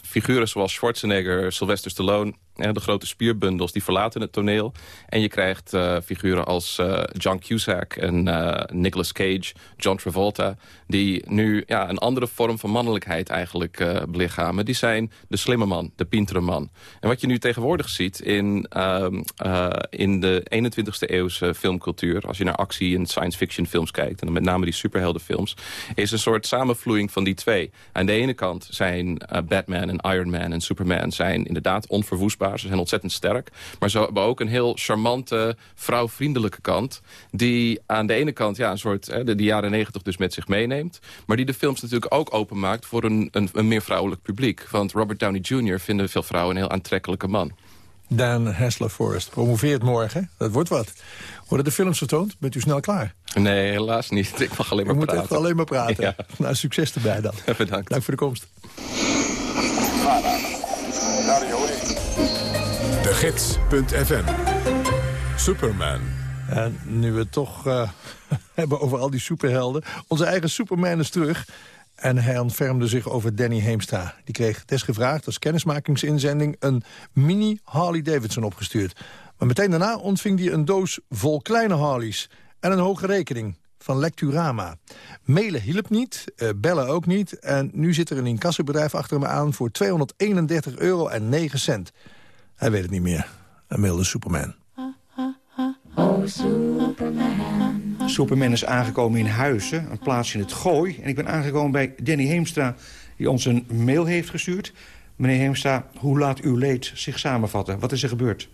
figuren zoals Schwarzenegger, Sylvester Stallone de grote spierbundels, die verlaten het toneel. En je krijgt uh, figuren als uh, John Cusack en uh, Nicolas Cage, John Travolta... die nu ja, een andere vorm van mannelijkheid eigenlijk belichamen. Die zijn de slimme man, de pintere man. En wat je nu tegenwoordig ziet in, ehm, in de 21ste eeuwse filmcultuur... als je naar actie- en science fiction films kijkt... en dan met name die superheldenfilms... is een soort samenvloeiing van die twee. Aan de ene kant zijn Batman en Iron Man en Superman... zijn inderdaad onverwoestbaar ze zijn ontzettend sterk. Maar ze hebben ook een heel charmante, vrouwvriendelijke kant. Die aan de ene kant ja, een soort hè, de, de jaren negentig dus met zich meeneemt. Maar die de films natuurlijk ook openmaakt voor een, een, een meer vrouwelijk publiek. Want Robert Downey Jr. vinden veel vrouwen een heel aantrekkelijke man. Dan Hessler Forrest promoveert morgen. Dat wordt wat. Worden de films vertoond? Bent u snel klaar? Nee, helaas niet. *laughs* Ik mag alleen maar u praten. moet echt alleen maar praten. Ja. Nou, succes erbij dan. *laughs* Bedankt. Dank voor de komst. Gids.fm Superman. En nu we toch uh, *laughs* hebben over al die superhelden. Onze eigen Superman is terug. En hij ontfermde zich over Danny Heemstra. Die kreeg desgevraagd als kennismakingsinzending... een mini Harley Davidson opgestuurd. Maar meteen daarna ontving hij een doos vol kleine Harleys... en een hoge rekening van Lecturama. Mailen hielp niet, uh, bellen ook niet... en nu zit er een incassobedrijf achter me aan voor 231 euro en 9 cent. Hij weet het niet meer. Hij mailde Superman. Oh, Superman. Superman is aangekomen in Huizen, een plaatsje in het Gooi. En ik ben aangekomen bij Danny Heemstra, die ons een mail heeft gestuurd. Meneer Heemstra, hoe laat uw leed zich samenvatten? Wat is er gebeurd?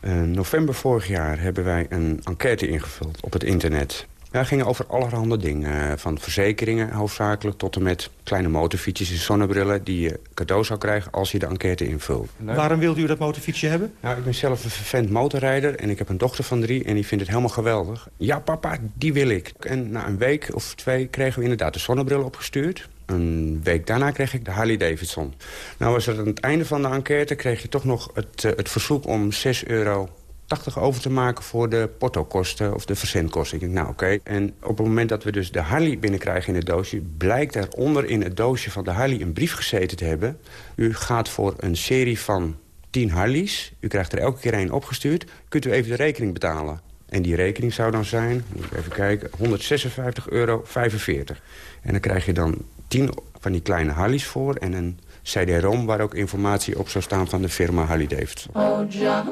Uh, november vorig jaar hebben wij een enquête ingevuld op het internet. Ja, gingen over allerhande dingen. Van verzekeringen hoofdzakelijk tot en met kleine motorfietsjes en zonnebrillen... die je cadeau zou krijgen als je de enquête invult. Waarom wilde u dat motorfietsje hebben? Nou, ik ben zelf een vervent motorrijder en ik heb een dochter van drie... en die vindt het helemaal geweldig. Ja, papa, die wil ik. En na een week of twee kregen we inderdaad de zonnebril opgestuurd. Een week daarna kreeg ik de Harley Davidson. Nou was het aan het einde van de enquête... kreeg je toch nog het, uh, het verzoek om 6 euro 80 over te maken voor de portokosten of de verzendkosten. Ik denk, nou oké. En op het moment dat we dus de Harley binnenkrijgen in het doosje... blijkt er onder in het doosje van de Harley een brief gezeten te hebben. U gaat voor een serie van 10 Harleys. U krijgt er elke keer één opgestuurd. Kunt u even de rekening betalen? En die rekening zou dan zijn, moet ik even kijken, 156,45 euro. En dan krijg je dan 10 van die kleine Harleys voor... en een CD-ROM waar ook informatie op zou staan van de firma Harley Davidson. Oh, ja.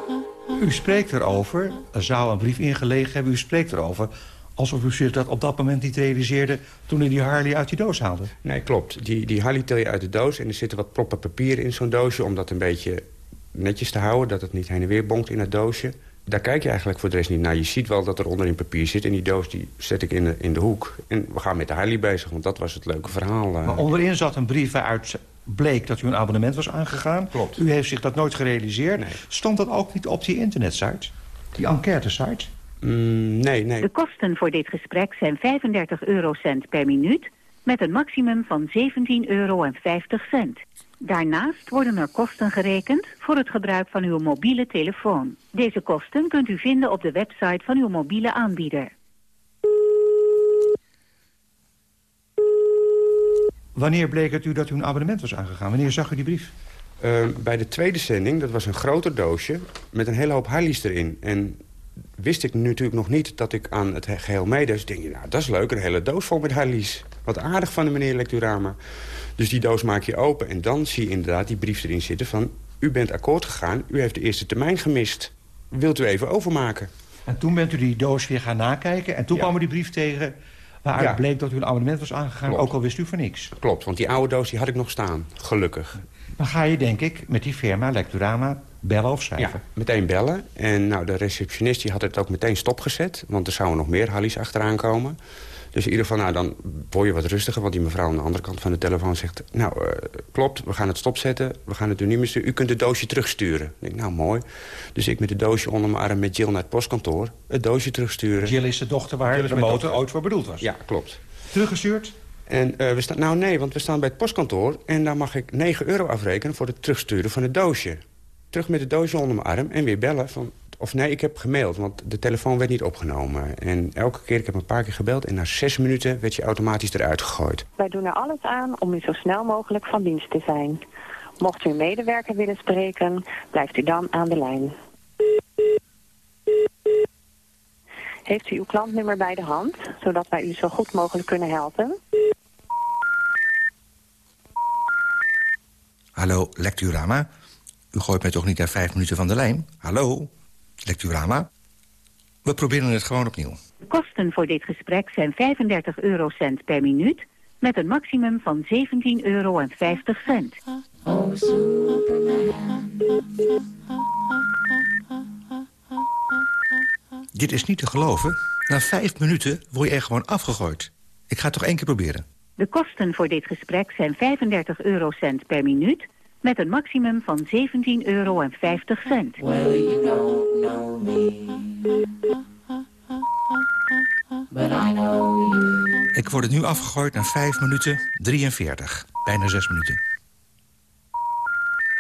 U spreekt erover, er zou een brief ingelegen hebben... u spreekt erover alsof u zich dat op dat moment niet realiseerde... toen u die Harley uit die doos haalde. Nee, klopt. Die, die Harley til je uit de doos en er zitten wat proppen papier in zo'n doosje... om dat een beetje netjes te houden, dat het niet heen en weer bonkt in het doosje. Daar kijk je eigenlijk voor de rest niet naar. Je ziet wel dat er onderin papier zit en die doos die zet ik in de, in de hoek. En we gaan met de Harley bezig, want dat was het leuke verhaal. Maar onderin zat een brief waaruit bleek dat u een abonnement was aangegaan. Klopt. U heeft zich dat nooit gerealiseerd. Nee. Stond dat ook niet op die internetsite? Die enquête-site? Mm, nee, nee. De kosten voor dit gesprek zijn 35 eurocent per minuut... met een maximum van 17,50 euro. Daarnaast worden er kosten gerekend voor het gebruik van uw mobiele telefoon. Deze kosten kunt u vinden op de website van uw mobiele aanbieder. Wanneer bleek het u dat u een abonnement was aangegaan? Wanneer zag u die brief? Uh, bij de tweede zending, dat was een groter doosje... met een hele hoop Harleys erin. En wist ik natuurlijk nog niet dat ik aan het geheel meedeed. Dus denk je, nou, dat is leuk, een hele doos vol met Harleys. Wat aardig van de meneer Lecturama. Dus die doos maak je open en dan zie je inderdaad die brief erin zitten van... u bent akkoord gegaan, u heeft de eerste termijn gemist. Wilt u even overmaken? En toen bent u die doos weer gaan nakijken. En toen kwam u die brief tegen waaruit Ja. bleek dat u een abonnement was aangegaan. Klopt. Ook al wist u van niks. Klopt, want die oude doos die had ik nog staan. Gelukkig. Dan ga je denk ik met die firma Lecturama bellen of schrijven. Ja, meteen bellen. En nou, de receptionist die had het ook meteen stopgezet. Want er zouden nog meer hallies achteraan komen. Dus in ieder geval, nou, dan word je wat rustiger. Want die mevrouw aan de andere kant van de telefoon zegt... nou, eh, klopt, we gaan het stopzetten. We gaan het u niet meer sturen. U kunt het doosje terugsturen. Ik denk, nou, mooi. Dus ik met het doosje onder mijn arm met Jill naar het postkantoor. Het doosje terugsturen. Jill is de dochter waar Jill de motor ooit voor bedoeld was. Ja, klopt. Teruggestuurd? En eh, we staan, nou nee, want we staan bij het postkantoor... en daar mag ik 9 euro afrekenen voor het terugsturen van het doosje. Terug met het doosje onder mijn arm en weer bellen van... Of nee, ik heb gemaild, want de telefoon werd niet opgenomen. En elke keer, ik heb een paar keer gebeld... en na zes minuten werd je automatisch eruit gegooid. Wij doen er alles aan om u zo snel mogelijk van dienst te zijn. Mocht u een medewerker willen spreken, blijft u dan aan de lijn. Heeft u uw klantnummer bij de hand, zodat wij u zo goed mogelijk kunnen helpen? Hallo, Lecturama. U gooit mij toch niet na vijf minuten van de lijn? Hallo, Lecturama. We proberen het gewoon opnieuw. De kosten voor dit gesprek zijn 35 eurocent per minuut... met een maximum van 17,50 euro. Dit is niet te geloven. Na vijf minuten word je er gewoon afgegooid. Ik ga het toch één keer proberen. De kosten voor dit gesprek zijn 35 eurocent per minuut... met een maximum van 17,50 euro. Well, you don't know me. But I know you. Ik word het nu afgegooid na 5 minuten 43. Bijna 6 minuten.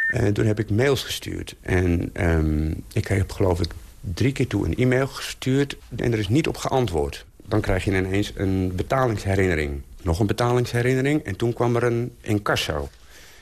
En toen heb ik mails gestuurd. En ehm, ik heb geloof ik drie keer toe een e-mail gestuurd... en er is niet op geantwoord. Dan krijg je ineens een betalingsherinnering. Nog een betalingsherinnering en toen kwam er een incasso.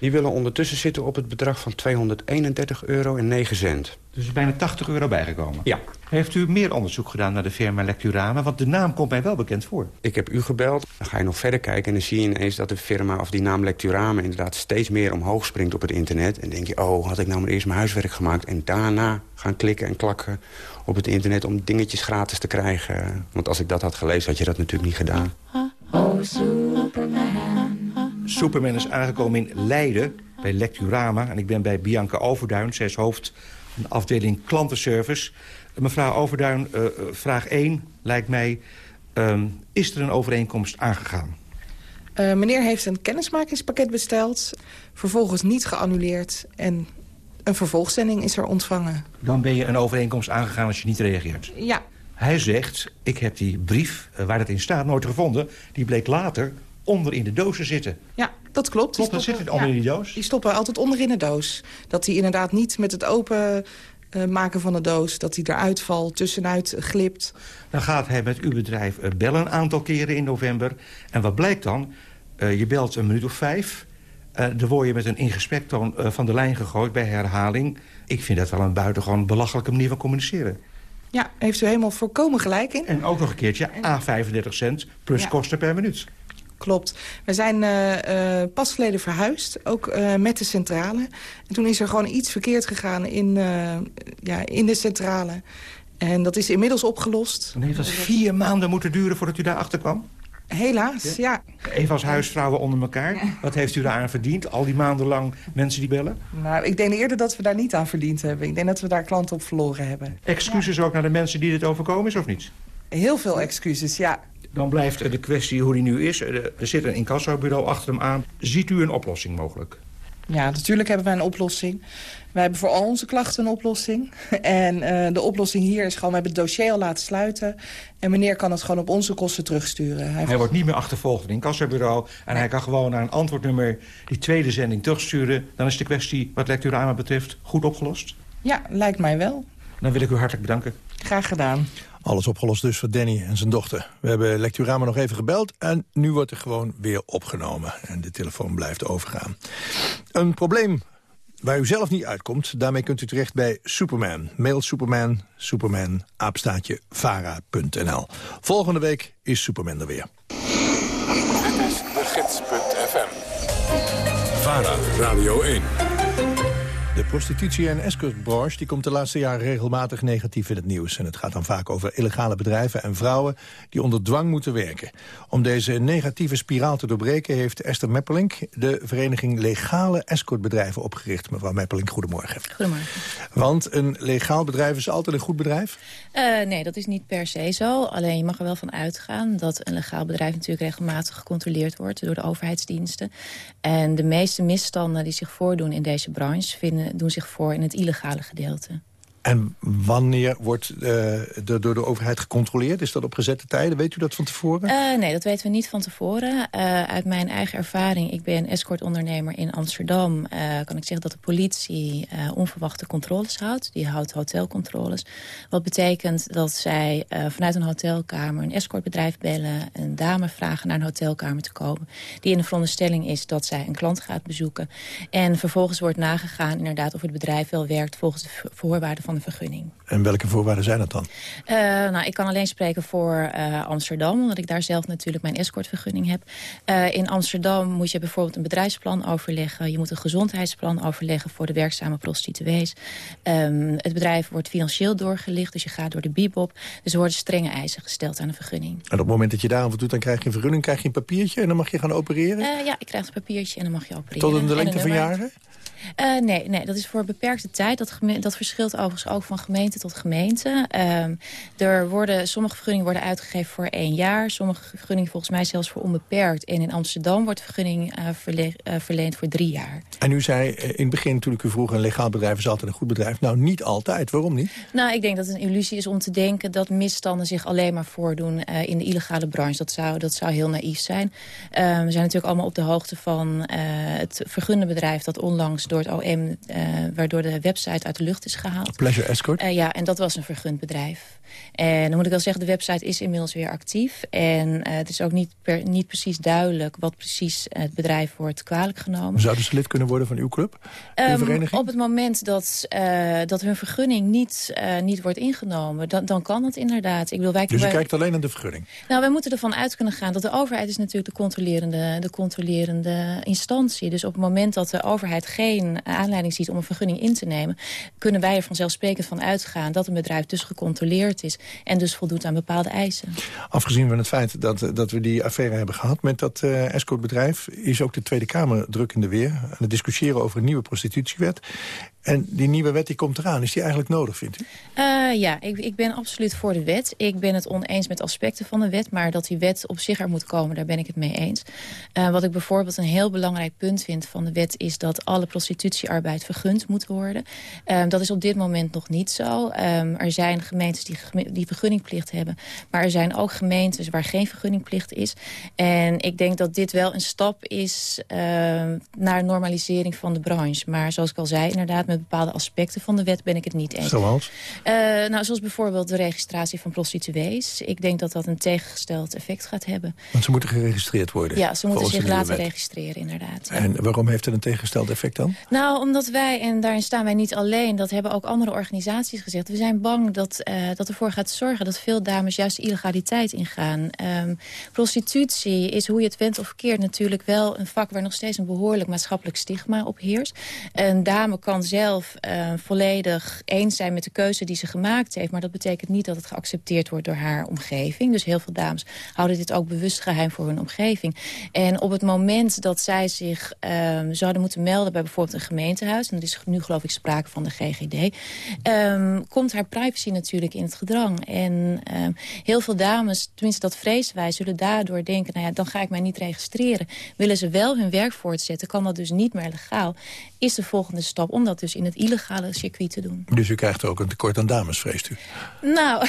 Die willen ondertussen zitten op het bedrag van 231 euro en 9 cent. Dus er is bijna 80 euro bijgekomen. Ja. Heeft u meer onderzoek gedaan naar de firma Lecturama? Want de naam komt mij wel bekend voor. Ik heb u gebeld, dan ga je nog verder kijken... en dan zie je ineens dat de firma of die naam Lecturama... inderdaad steeds meer omhoog springt op het internet. En denk je, oh, had ik nou maar eerst mijn huiswerk gemaakt... en daarna gaan klikken en klakken op het internet... om dingetjes gratis te krijgen. Want als ik dat had gelezen, had je dat natuurlijk niet gedaan. Oh, Superman. Superman is aangekomen in Leiden bij Lecturama. En ik ben bij Bianca Overduin. Zij is hoofd van de afdeling klantenservice. Mevrouw Overduin, eh, eh, vraag 1 lijkt mij... ehm, is er een overeenkomst aangegaan? Eh, meneer heeft een kennismakingspakket besteld, vervolgens niet geannuleerd... en een vervolgzending is er ontvangen. Dan ben je een overeenkomst aangegaan als je niet reageert. Ja, Hij zegt, ik heb die brief eh, waar dat in staat nooit gevonden. Die bleek later onder in de te zitten. ja dat klopt. Klopt, dat zit het onder in die doos? Die stoppen altijd onder in de doos. Dat die inderdaad niet met het open eh, maken van de doos... dat die eruit valt, tussenuit glipt. Dan gaat hij met uw bedrijf eh, bellen een aantal keren in november. En wat blijkt dan? Eh, je belt een minuut of vijf. Dan word je met een ingesprektoon eh, van de lijn gegooid bij herhaling. Ik vind dat wel een buitengewoon belachelijke manier van communiceren. Ja, heeft u helemaal voorkomen gelijk in. En ook nog een keertje A35 cent plus Ja. kosten per minuut. Klopt. We zijn eh, eh, pas geleden verhuisd, ook eh, met de centrale. En toen is er gewoon iets verkeerd gegaan in, ja, in de centrale. En dat is inmiddels opgelost. Dan heeft dat vier maanden moeten duren voordat u daarachter kwam? Helaas, ja. Even als huisvrouwen onder elkaar. Wat heeft u daaraan verdiend? Al die maanden lang mensen die bellen? Nou, ik denk eerder dat we daar niet aan verdiend hebben. Ik denk dat we daar klanten op verloren hebben. Excuses ook naar de mensen die dit overkomen is of niet? Heel veel excuses, ja. Dan blijft de kwestie hoe die nu is. Er zit een incassobureau achter hem aan. Ziet u een oplossing mogelijk? Ja, natuurlijk hebben wij een oplossing. Wij hebben voor al onze klachten een oplossing. *laughs* En eh, de oplossing hier is gewoon, we hebben het dossier al laten sluiten. En meneer kan het gewoon op onze kosten terugsturen. Hij Hij wordt niet meer achtervolgd in een incassobureau. En hij kan gewoon naar een antwoordnummer die tweede zending terugsturen. Dan is de kwestie wat Lecturama betreft goed opgelost. Ja, lijkt mij wel. Dan wil ik u hartelijk bedanken. Graag gedaan. Alles opgelost dus voor Danny en zijn dochter. We hebben Lecturama nog even gebeld en nu wordt er gewoon weer opgenomen. En de telefoon blijft overgaan. Een probleem waar u zelf niet uitkomt, daarmee kunt u terecht bij Superman. Mail Superman, Superman, aapstaatje, vara.nl. Volgende week is Superman er weer. Dit is de. VARA, Radio 1. Prostitutie- en escortbranche die komt de laatste jaren regelmatig negatief in het nieuws. En het gaat dan vaak over illegale bedrijven en vrouwen die onder dwang moeten werken. Om deze negatieve spiraal te doorbreken heeft Esther Meppelink de vereniging Legale Escortbedrijven opgericht. Mevrouw Meppelink, goedemorgen. Goedemorgen. Want een legaal bedrijf is altijd een goed bedrijf? Uh, nee, dat is niet per se zo. Alleen je mag er wel van uitgaan dat een legaal bedrijf natuurlijk regelmatig gecontroleerd wordt door de overheidsdiensten. En de meeste misstanden die zich voordoen in deze branche vinden, doen zich voor in het illegale gedeelte. En wanneer wordt uh, door de overheid gecontroleerd? Is dat op gezette tijden? Weet u dat van tevoren? Uh, nee, dat weten we niet van tevoren. Uh, uit mijn eigen ervaring, ik ben escortondernemer in Amsterdam... kan ik zeggen dat de politie onverwachte controles houdt. Die houdt hotelcontroles. Wat betekent dat zij vanuit een hotelkamer een escortbedrijf bellen... een dame vragen naar een hotelkamer te komen. Die in de veronderstelling is dat zij een klant gaat bezoeken. En vervolgens wordt nagegaan inderdaad of het bedrijf wel werkt... volgens de voorwaarden van van de vergunning. En welke voorwaarden zijn dat dan? Uh, nou, ik kan alleen spreken voor uh, Amsterdam, omdat ik daar zelf natuurlijk mijn escortvergunning heb. Uh, in Amsterdam moet je bijvoorbeeld een bedrijfsplan overleggen. Je moet een gezondheidsplan overleggen voor de werkzame prostituees. Um, het bedrijf wordt financieel doorgelicht, dus je gaat door de bibop. Dus er worden strenge eisen gesteld aan een vergunning. En op het moment dat je daarover doet, dan krijg je een vergunning, krijg je een papiertje en dan mag je gaan opereren? ja, ik krijg een papiertje en dan mag je opereren. Tot een de lengte van jaren? Uh, nee, nee, dat is voor beperkte tijd. Dat, dat verschilt overigens ook van gemeente tot gemeente. Uh, er worden, sommige vergunningen worden uitgegeven voor één jaar. Sommige vergunningen volgens mij zelfs voor onbeperkt. En in Amsterdam wordt de vergunning uh, verle verleend voor drie jaar. En u zei in het begin, natuurlijk u vroeg... een legaal bedrijf is altijd een goed bedrijf. Nou, niet altijd. Waarom niet? Nou, ik denk dat het een illusie is om te denken... dat misstanden zich alleen maar voordoen in de illegale branche. Dat zou, dat zou heel naïef zijn. Ehm, we zijn natuurlijk allemaal op de hoogte van het vergunde bedrijf... dat onlangs door het OM, uh, waardoor de website uit de lucht is gehaald. Pleasure Escort? Uh, ja, en dat was een vergund bedrijf. En dan moet ik wel zeggen, de website is inmiddels weer actief. En uh, het is ook niet, per, niet precies duidelijk wat precies het bedrijf wordt kwalijk genomen. Zouden ze lid kunnen worden van uw club, uw um, vereniging? Op het moment dat, uh, dat hun vergunning niet, uh, niet wordt ingenomen, dan, dan kan het inderdaad. Ik bedoel, wij, dus je wij, kijkt alleen naar de vergunning? Nou, wij moeten ervan uit kunnen gaan dat de overheid is natuurlijk de controlerende, de controlerende instantie. Dus op het moment dat de overheid geen aanleiding ziet om een vergunning in te nemen... kunnen wij er vanzelfsprekend van uitgaan dat een bedrijf dus gecontroleerd is... en dus voldoet aan bepaalde eisen. Afgezien van het feit dat, dat we die affaire hebben gehad met dat uh, escortbedrijf... is ook de Tweede Kamer druk in de weer. Aan het discussiëren over een nieuwe prostitutiewet. En die nieuwe wet die komt eraan. Is die eigenlijk nodig, vindt u? Uh, ja, ik, ik ben absoluut voor de wet. Ik ben het oneens met aspecten van de wet. Maar dat die wet op zich er moet komen, daar ben ik het mee eens. Uh, wat ik bijvoorbeeld een heel belangrijk punt vind van de wet... is dat alle prostitutiearbeid vergund moet worden. Um, dat is op dit moment nog niet zo. Um, er zijn gemeentes die, die vergunningplicht hebben. Maar er zijn ook gemeentes waar geen vergunningplicht is. En ik denk dat dit wel een stap is uh, naar normalisering van de branche. Maar zoals ik al zei, inderdaad met bepaalde aspecten van de wet ben ik het niet eens. Zoals? Uh, nou, zoals bijvoorbeeld de registratie van prostituees. Ik denk dat dat een tegengesteld effect gaat hebben. Want ze moeten geregistreerd worden? Ja, ze moeten zich laten registreren, inderdaad. Ja. En waarom heeft het een tegengesteld effect dan? Nou, omdat wij, en daarin staan wij niet alleen... dat hebben ook andere organisaties gezegd... we zijn bang dat, uh, dat gaat zorgen dat veel dames juist illegaliteit ingaan. Um, prostitutie is, hoe je het went of keert... natuurlijk wel een vak waar nog steeds een behoorlijk maatschappelijk stigma op heerst. Een dame kan zelf uh, volledig eens zijn met de keuze die ze gemaakt heeft. Maar dat betekent niet dat het geaccepteerd wordt door haar omgeving. Dus heel veel dames houden dit ook bewust geheim voor hun omgeving. En op het moment dat zij zich uh, zouden moeten melden bij bijvoorbeeld een gemeentehuis... en er is nu geloof ik sprake van de GGD... Ehm, komt haar privacy natuurlijk in het En um, heel veel dames, tenminste dat vrezen wij... zullen daardoor denken, nou ja, dan ga ik mij niet registreren. Willen ze wel hun werk voortzetten, kan dat dus niet meer legaal. Is de volgende stap om dat dus in het illegale circuit te doen. Dus u krijgt ook een tekort aan dames, vreest u? Nou,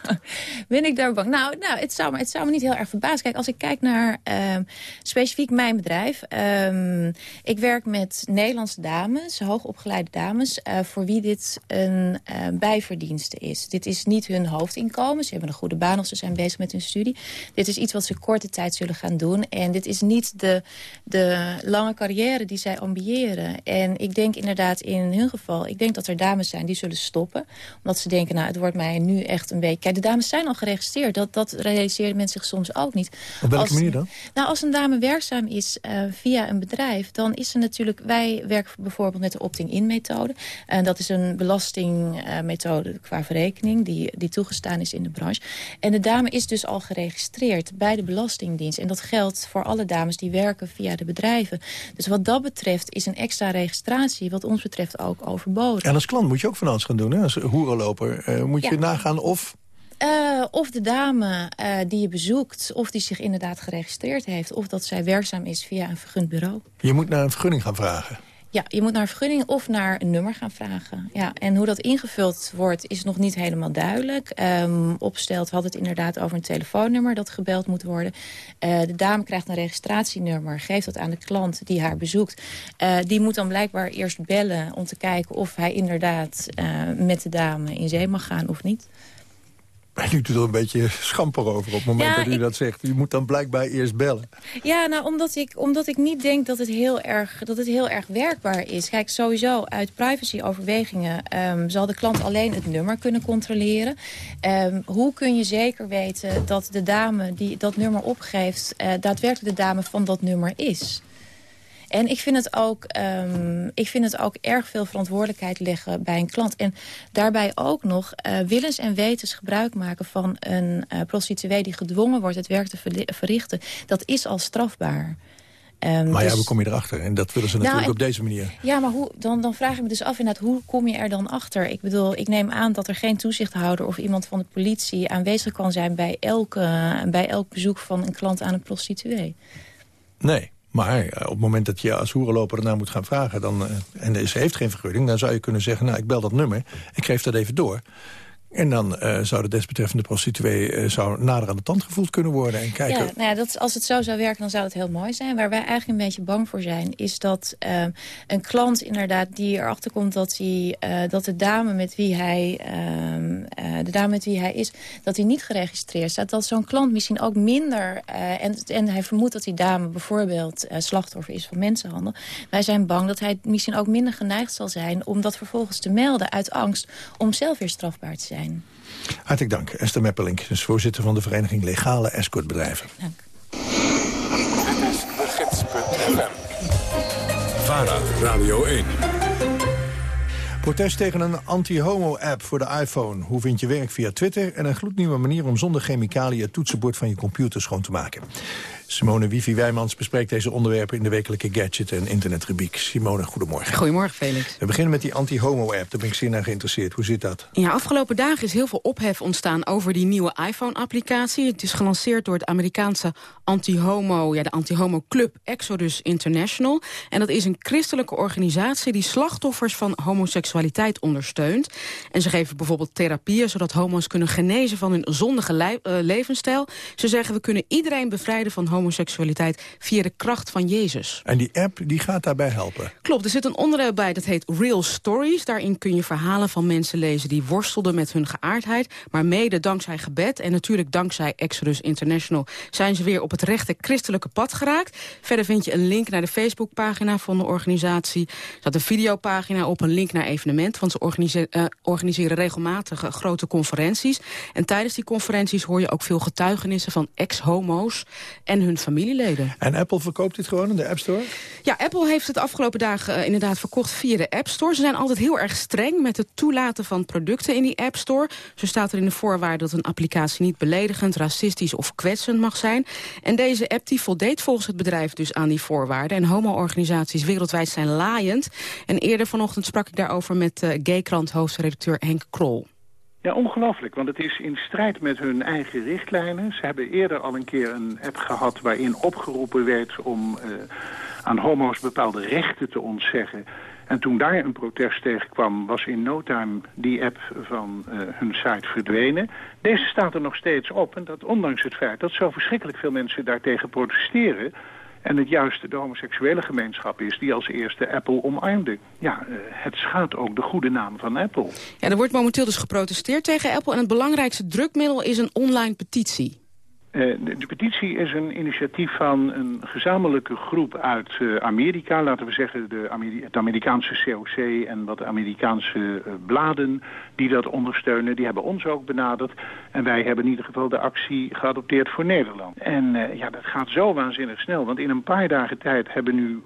*laughs* ben ik daar bang? Nou, nou het, zou me, het zou me niet heel erg verbazen. Kijk, als ik kijk naar uh, specifiek mijn bedrijf. Uh, ik werk met Nederlandse dames, hoogopgeleide dames... Uh, voor wie dit een uh, bijverdienste is. Dit is niet hun hoofdinkomen. Ze hebben een goede baan of ze zijn bezig met hun studie. Dit is iets wat ze korte tijd zullen gaan doen. En dit is niet de, de lange carrière die zij ambiëren. En ik denk inderdaad in hun geval... ik denk dat er dames zijn die zullen stoppen. Omdat ze denken, nou, het wordt mij nu echt een beetje... Kijk, de dames zijn al geregistreerd. Dat, dat realiseert mensen zich soms ook niet. Op welke manier dan? Nou, als een dame werkzaam is uh, via een bedrijf... dan is ze natuurlijk... Wij werken bijvoorbeeld met de opting-in-methode. En dat is een belastingmethode uh, qua verrekening... Die, die toegestaan is in de branche. En de dame is dus al geregistreerd bij de Belastingdienst. En dat geldt voor alle dames die werken via de bedrijven. Dus wat dat betreft is een extra registratie... wat ons betreft ook overbodig. En als klant moet je ook van alles gaan doen, hè? Als hoerenloper. Uh, moet je nagaan of... Uh, of de dame uh, die je bezoekt, of die zich inderdaad geregistreerd heeft... of dat zij werkzaam is via een vergund bureau. Je moet naar een vergunning gaan vragen? Ja, je moet naar vergunning of naar een nummer gaan vragen. Ja, en hoe dat ingevuld wordt is nog niet helemaal duidelijk. Um, opstelt had het inderdaad over een telefoonnummer dat gebeld moet worden. Uh, de dame krijgt een registratienummer, geeft dat aan de klant die haar bezoekt. Uh, die moet dan blijkbaar eerst bellen om te kijken of hij inderdaad uh, met de dame in zee mag gaan of niet. En u doet er een beetje schamper over op het moment ja, dat u ik... dat zegt. U moet dan blijkbaar eerst bellen. Ja, nou, omdat ik, omdat ik niet denk dat het, heel erg, dat het heel erg werkbaar is. Kijk, sowieso uit privacyoverwegingen um, zal de klant alleen het nummer kunnen controleren. Um, hoe kun je zeker weten dat de dame die dat nummer opgeeft... Uh, daadwerkelijk de dame van dat nummer is? En ik vind, het ook, um, ik vind het ook erg veel verantwoordelijkheid leggen bij een klant. En daarbij ook nog uh, willens en wetens gebruik maken van een uh, prostituee... die gedwongen wordt het werk te verrichten. Dat is al strafbaar. Um, maar dus... ja, hoe kom je erachter? En dat willen ze natuurlijk nou, en, op deze manier. Ja, maar hoe, dan, dan vraag ik me dus af inderdaad, hoe kom je er dan achter? Ik bedoel, ik neem aan dat er geen toezichthouder of iemand van de politie aanwezig kan zijn... bij, elke, bij elk bezoek van een klant aan een prostituee. Nee. Maar eh, op het moment dat je als hoerenloper ernaar moet gaan vragen... Dan, uh, en ze heeft geen vergunning, dan zou je kunnen zeggen... nou, ik bel dat nummer, ik geef dat even door. En dan uh, zou de desbetreffende prostituee uh, zou nader aan de tand gevoeld kunnen worden. En kijken... Ja, nou ja, dat, als het zo zou werken, dan zou het heel mooi zijn. Waar wij eigenlijk een beetje bang voor zijn, is dat uh, een klant inderdaad die erachter komt dat, hij, dat de dame met wie hij ehm, de dame met wie hij is, dat hij niet geregistreerd staat. Dat zo'n klant misschien ook minder, en, en hij vermoedt dat die dame bijvoorbeeld slachtoffer is van mensenhandel. Wij zijn bang dat hij misschien ook minder geneigd zal zijn om dat vervolgens te melden uit angst om zelf weer strafbaar te zijn. Hartelijk dank. Esther Meppelink is voorzitter van de Vereniging Legale Escortbedrijven. Dank. Dit is de gids.fm. VARA, Radio 1. Protest tegen een anti-homo-app voor de iPhone. Hoe vind je werk via Twitter? En een gloednieuwe manier om zonder chemicaliën het toetsenbord van je computer schoon te maken. Simone Wifi-Wijmans bespreekt deze onderwerpen in de wekelijke gadget- en internetrubriek. Simone, goedemorgen. Goedemorgen, Felix. We beginnen met die anti-homo-app. Daar ben ik zeer naar geïnteresseerd. Hoe zit dat? Ja, afgelopen dagen is heel veel ophef ontstaan over die nieuwe iPhone-applicatie. Het is gelanceerd door het Amerikaanse anti-homo, ja, de anti-homo club Exodus International. En dat is een christelijke organisatie die slachtoffers van homoseksualiteit ondersteunt. En ze geven bijvoorbeeld therapieën zodat homo's kunnen genezen van hun zondige uh, levensstijl. Ze zeggen we kunnen iedereen bevrijden van homoseksualiteit homoseksualiteit via de kracht van Jezus. En die app die gaat daarbij helpen? Klopt, er zit een onderdeel bij dat heet Real Stories. Daarin kun je verhalen van mensen lezen die worstelden met hun geaardheid. Maar mede dankzij gebed en natuurlijk dankzij Exodus International... zijn ze weer op het rechte christelijke pad geraakt. Verder vind je een link naar de Facebookpagina van de organisatie. Er staat een videopagina op, een link naar evenement. Want ze organiseren, uh, organiseren regelmatig grote conferenties. En tijdens die conferenties hoor je ook veel getuigenissen van ex-homo's... en hun familieleden. En Apple verkoopt dit gewoon in de App Store? Ja, Apple heeft het afgelopen dagen uh, inderdaad verkocht via de App Store. Ze zijn altijd heel erg streng met het toelaten van producten in die App Store. Zo staat er in de voorwaarde dat een applicatie niet beledigend, racistisch of kwetsend mag zijn. En deze app die voldeed volgens het bedrijf dus aan die voorwaarden. En homo-organisaties wereldwijd zijn laaiend. En eerder vanochtend sprak ik daarover met uh, Gaykrant hoofdredacteur Henk Krol. Ja, ongelooflijk, want het is in strijd met hun eigen richtlijnen. Ze hebben eerder al een keer een app gehad waarin opgeroepen werd om uh, aan homo's bepaalde rechten te ontzeggen. En toen daar een protest tegen kwam, was in no time die app van uh, hun site verdwenen. Deze staat er nog steeds op en dat ondanks het feit dat zo verschrikkelijk veel mensen daartegen protesteren... En het juist de homoseksuele gemeenschap is die als eerste Apple omarmde. Ja, uh, het schaadt ook de goede naam van Apple. Ja, er wordt momenteel dus geprotesteerd tegen Apple. En het belangrijkste drukmiddel is een online petitie. Eh, de, de, petitie is een initiatief van een gezamenlijke groep uit uh, Amerika. Laten we zeggen de het Amerikaanse COC en wat Amerikaanse uh, bladen die dat ondersteunen. Die hebben ons ook benaderd. En wij hebben in ieder geval de actie geadopteerd voor Nederland. En ja, dat gaat zo waanzinnig snel. Want in een paar dagen tijd hebben nu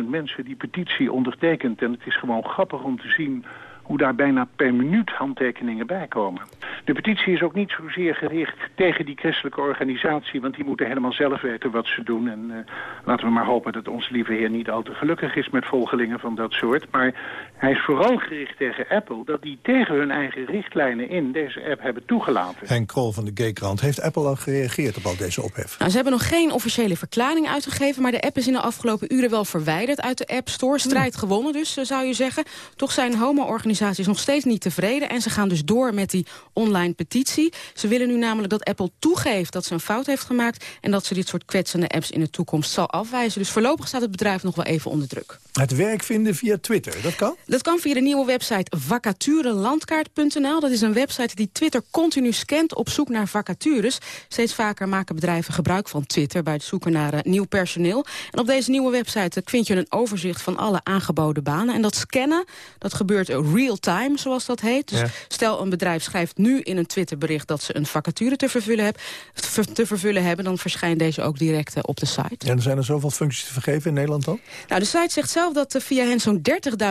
150.000 mensen die petitie ondertekend. En het is gewoon grappig om te zien hoe daar bijna per minuut handtekeningen bij komen. De petitie is ook niet zozeer gericht tegen die christelijke organisatie... want die moeten helemaal zelf weten wat ze doen. En uh, laten we maar hopen dat onze lieve heer niet al te gelukkig is... met volgelingen van dat soort. Maar hij is vooral gericht tegen Apple... dat die tegen hun eigen richtlijnen in deze app hebben toegelaten. Henk Krol van de Gaykrant. Heeft Apple al gereageerd op al deze ophef? Nou, ze hebben nog geen officiële verklaring uitgegeven... maar de app is in de afgelopen uren wel verwijderd uit de App Store. Strijd gewonnen dus, zou je zeggen. Toch zijn homo-organisaties is nog steeds niet tevreden. En ze gaan dus door met die online petitie. Ze willen nu namelijk dat Apple toegeeft dat ze een fout heeft gemaakt... en dat ze dit soort kwetsende apps in de toekomst zal afwijzen. Dus voorlopig staat het bedrijf nog wel even onder druk. Het werk vinden via Twitter, dat kan? Dat kan via de nieuwe website vacaturelandkaart.nl. Dat is een website die Twitter continu scant op zoek naar vacatures. Steeds vaker maken bedrijven gebruik van Twitter... bij het zoeken naar uh, nieuw personeel. En op deze nieuwe website vind je een overzicht van alle aangeboden banen. En dat scannen, dat gebeurt real time, zoals dat heet. Dus stel een bedrijf schrijft nu in een Twitterbericht... dat ze een vacature te vervullen, heb, te vervullen hebben... dan verschijnt deze ook direct uh, op de site. En zijn er zoveel functies te vergeven in Nederland dan? Nou, de site zegt zelf dat er via hen zo'n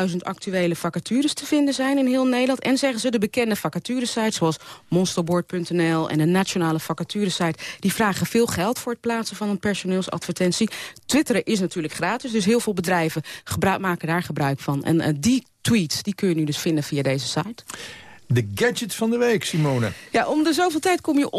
30.000 actuele vacatures te vinden zijn in heel Nederland. En zeggen ze de bekende vacaturesites zoals monsterboard.nl... en de nationale vacaturesite, die vragen veel geld voor het plaatsen van een personeelsadvertentie. Twitteren is natuurlijk gratis, dus heel veel bedrijven maken daar gebruik van. En uh, die tweets, die kun je nu dus vinden via deze site. De gadget van de week, Simone. Ja, om de zoveel tijd kom je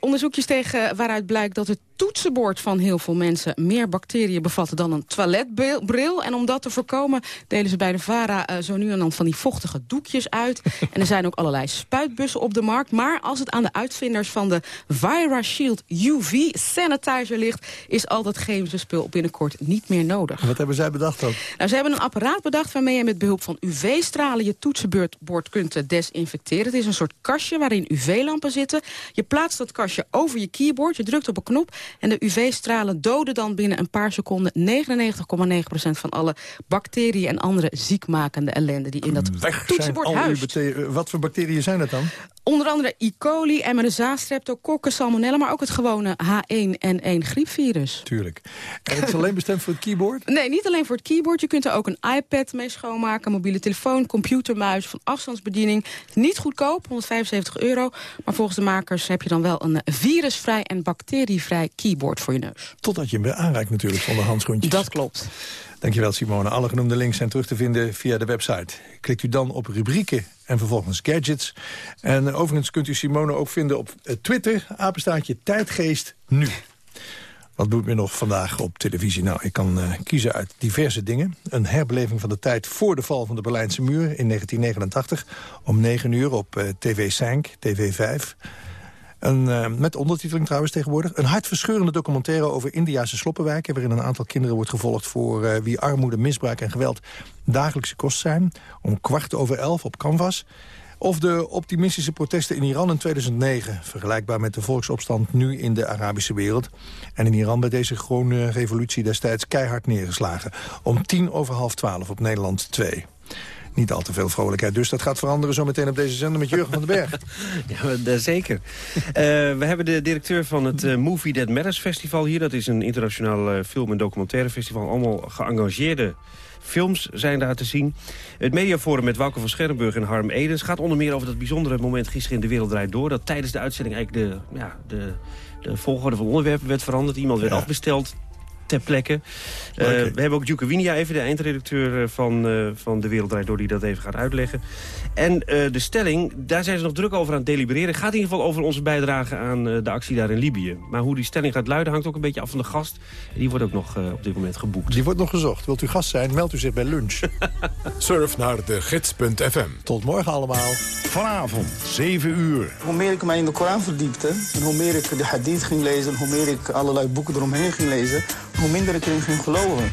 onderzoekjes tegen waaruit blijkt dat het toetsenbord van heel veel mensen meer bacteriën bevat dan een toiletbril. En om dat te voorkomen delen ze bij de VARA uh, zo nu en dan van die vochtige doekjes uit. *laughs* en er zijn ook allerlei spuitbussen op de markt. Maar als het aan de uitvinders van de Vira Shield UV Sanitizer ligt... is al dat chemische spul binnenkort niet meer nodig. Wat hebben zij bedacht dan? Nou, ze hebben een apparaat bedacht waarmee je met behulp van UV-stralen... je toetsenbord kunt desinfecteren. Het is een soort kastje waarin UV-lampen zitten. Je plaatst dat kastje over je keyboard, je drukt op een knop... En de UV-stralen doden dan binnen een paar seconden 99,9% van alle bacteriën en andere ziekmakende ellende die in dat Weg toetsenbord huist. Wat voor bacteriën zijn dat dan? Onder andere E. coli, MRSA, streptococcus, salmonella... maar ook het gewone H1N1 griepvirus. Tuurlijk. En het is alleen bestemd voor het keyboard? *laughs* Nee, niet alleen voor het keyboard. Je kunt er ook een iPad mee schoonmaken, mobiele telefoon, computermuis... van afstandsbediening. Niet goedkoop, 175 euro. Maar volgens de makers heb je dan wel een virusvrij en bacterievrij keyboard voor je neus. Totdat je hem weer aanreikt natuurlijk, zonder handschoentjes. Dat klopt. Dankjewel Simone. Alle genoemde links zijn terug te vinden via de website. Klikt u dan op rubrieken en vervolgens gadgets. En overigens kunt u Simone ook vinden op Twitter, apenstaartje Tijdgeest Nu. Wat doet me nog vandaag op televisie? Nou, ik kan uh, kiezen uit diverse dingen. Een herbeleving van de tijd voor de val van de Berlijnse muur in 1989. Om 9 uur op TV 5, TV 5. Een, uh, met ondertiteling trouwens tegenwoordig. Een hartverscheurende documentaire over Indiase sloppenwijken... waarin een aantal kinderen wordt gevolgd voor uh, wie armoede, misbruik en geweld... dagelijkse kost zijn. Om kwart over elf op Canvas. Of de optimistische protesten in Iran in 2009. Vergelijkbaar met de volksopstand nu in de Arabische wereld. En in Iran bij deze groene revolutie destijds keihard neergeslagen. Om tien over half twaalf op Nederland 2 niet al te veel vrolijkheid. Dus dat gaat veranderen zometeen op deze zender met Jurgen van den Berg. *laughs* ja, zeker. uh, we hebben de directeur van het uh, Movie That Matters Festival hier. Dat is een internationaal film- en documentaire festival. Allemaal geëngageerde films zijn daar te zien. Het mediaforum met Wouter van Scherrenburg en Harm Edens... gaat onder meer over dat bijzondere moment gisteren in De Wereld Draait Door... dat tijdens de uitzending eigenlijk de, ja, de, de volgorde van onderwerpen werd veranderd. Iemand werd ja. afbesteld ter plekke. Uh, we hebben ook Juke Winia even, de eindredacteur van, uh, van De Wereld Draait Door... die dat even gaat uitleggen. En uh, de stelling, daar zijn ze nog druk over aan het delibereren. gaat in ieder geval over onze bijdrage aan de actie daar in Libië. Maar hoe die stelling gaat luiden hangt ook een beetje af van de gast. Die wordt ook nog op dit moment geboekt. Die wordt nog gezocht. Wilt u gast zijn, meldt u zich bij lunch. *laughs* Surf naar de gids.fm. Tot morgen allemaal. Vanavond, 7 uur. Hoe meer ik mij in de Koran verdiepte... en hoe meer ik de hadith ging lezen... hoe meer ik allerlei boeken eromheen ging lezen... hoe minder ik erin ging geloven.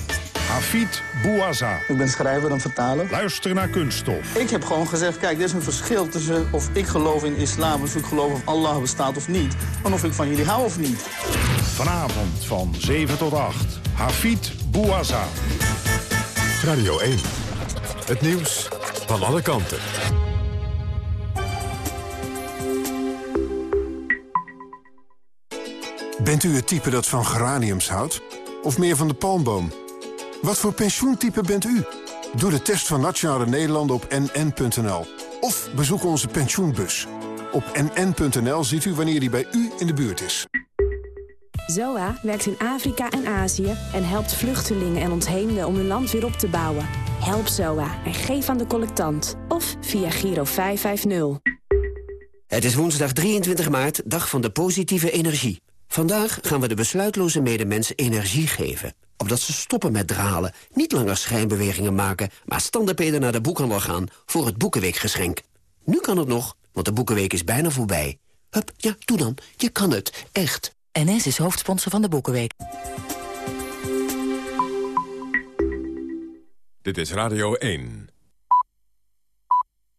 Hafid Bouaza. Ik ben schrijver en vertaler. Luister naar kunststof. Ik heb gewoon gezegd, kijk, er is een verschil tussen of ik geloof in islam... of ik geloof of Allah bestaat of niet... en of ik van jullie hou of niet. Vanavond van 7 tot 8. Hafid Bouaza. Radio 1. Het nieuws van alle kanten. Bent u het type dat van geraniums houdt? Of meer van de palmboom? Wat voor pensioentype bent u? Doe de test van Nationale Nederlanden op nn.nl. Of bezoek onze pensioenbus. Op nn.nl ziet u wanneer die bij u in de buurt is. ZOA werkt in Afrika en Azië en helpt vluchtelingen en ontheemden om hun land weer op te bouwen. Help ZOA en geef aan de collectant. Of via Giro 550. Het is woensdag 23 maart, dag van de positieve energie. Vandaag gaan we de besluitloze medemens energie geven. Opdat ze stoppen met dralen, niet langer schijnbewegingen maken... maar standaardpeden naar de boekhandel gaan voor het Boekenweekgeschenk. Nu kan het nog, want de Boekenweek is bijna voorbij. Hup, ja, doe dan. Je kan het. Echt. NS is hoofdsponsor van de Boekenweek. Dit is Radio 1.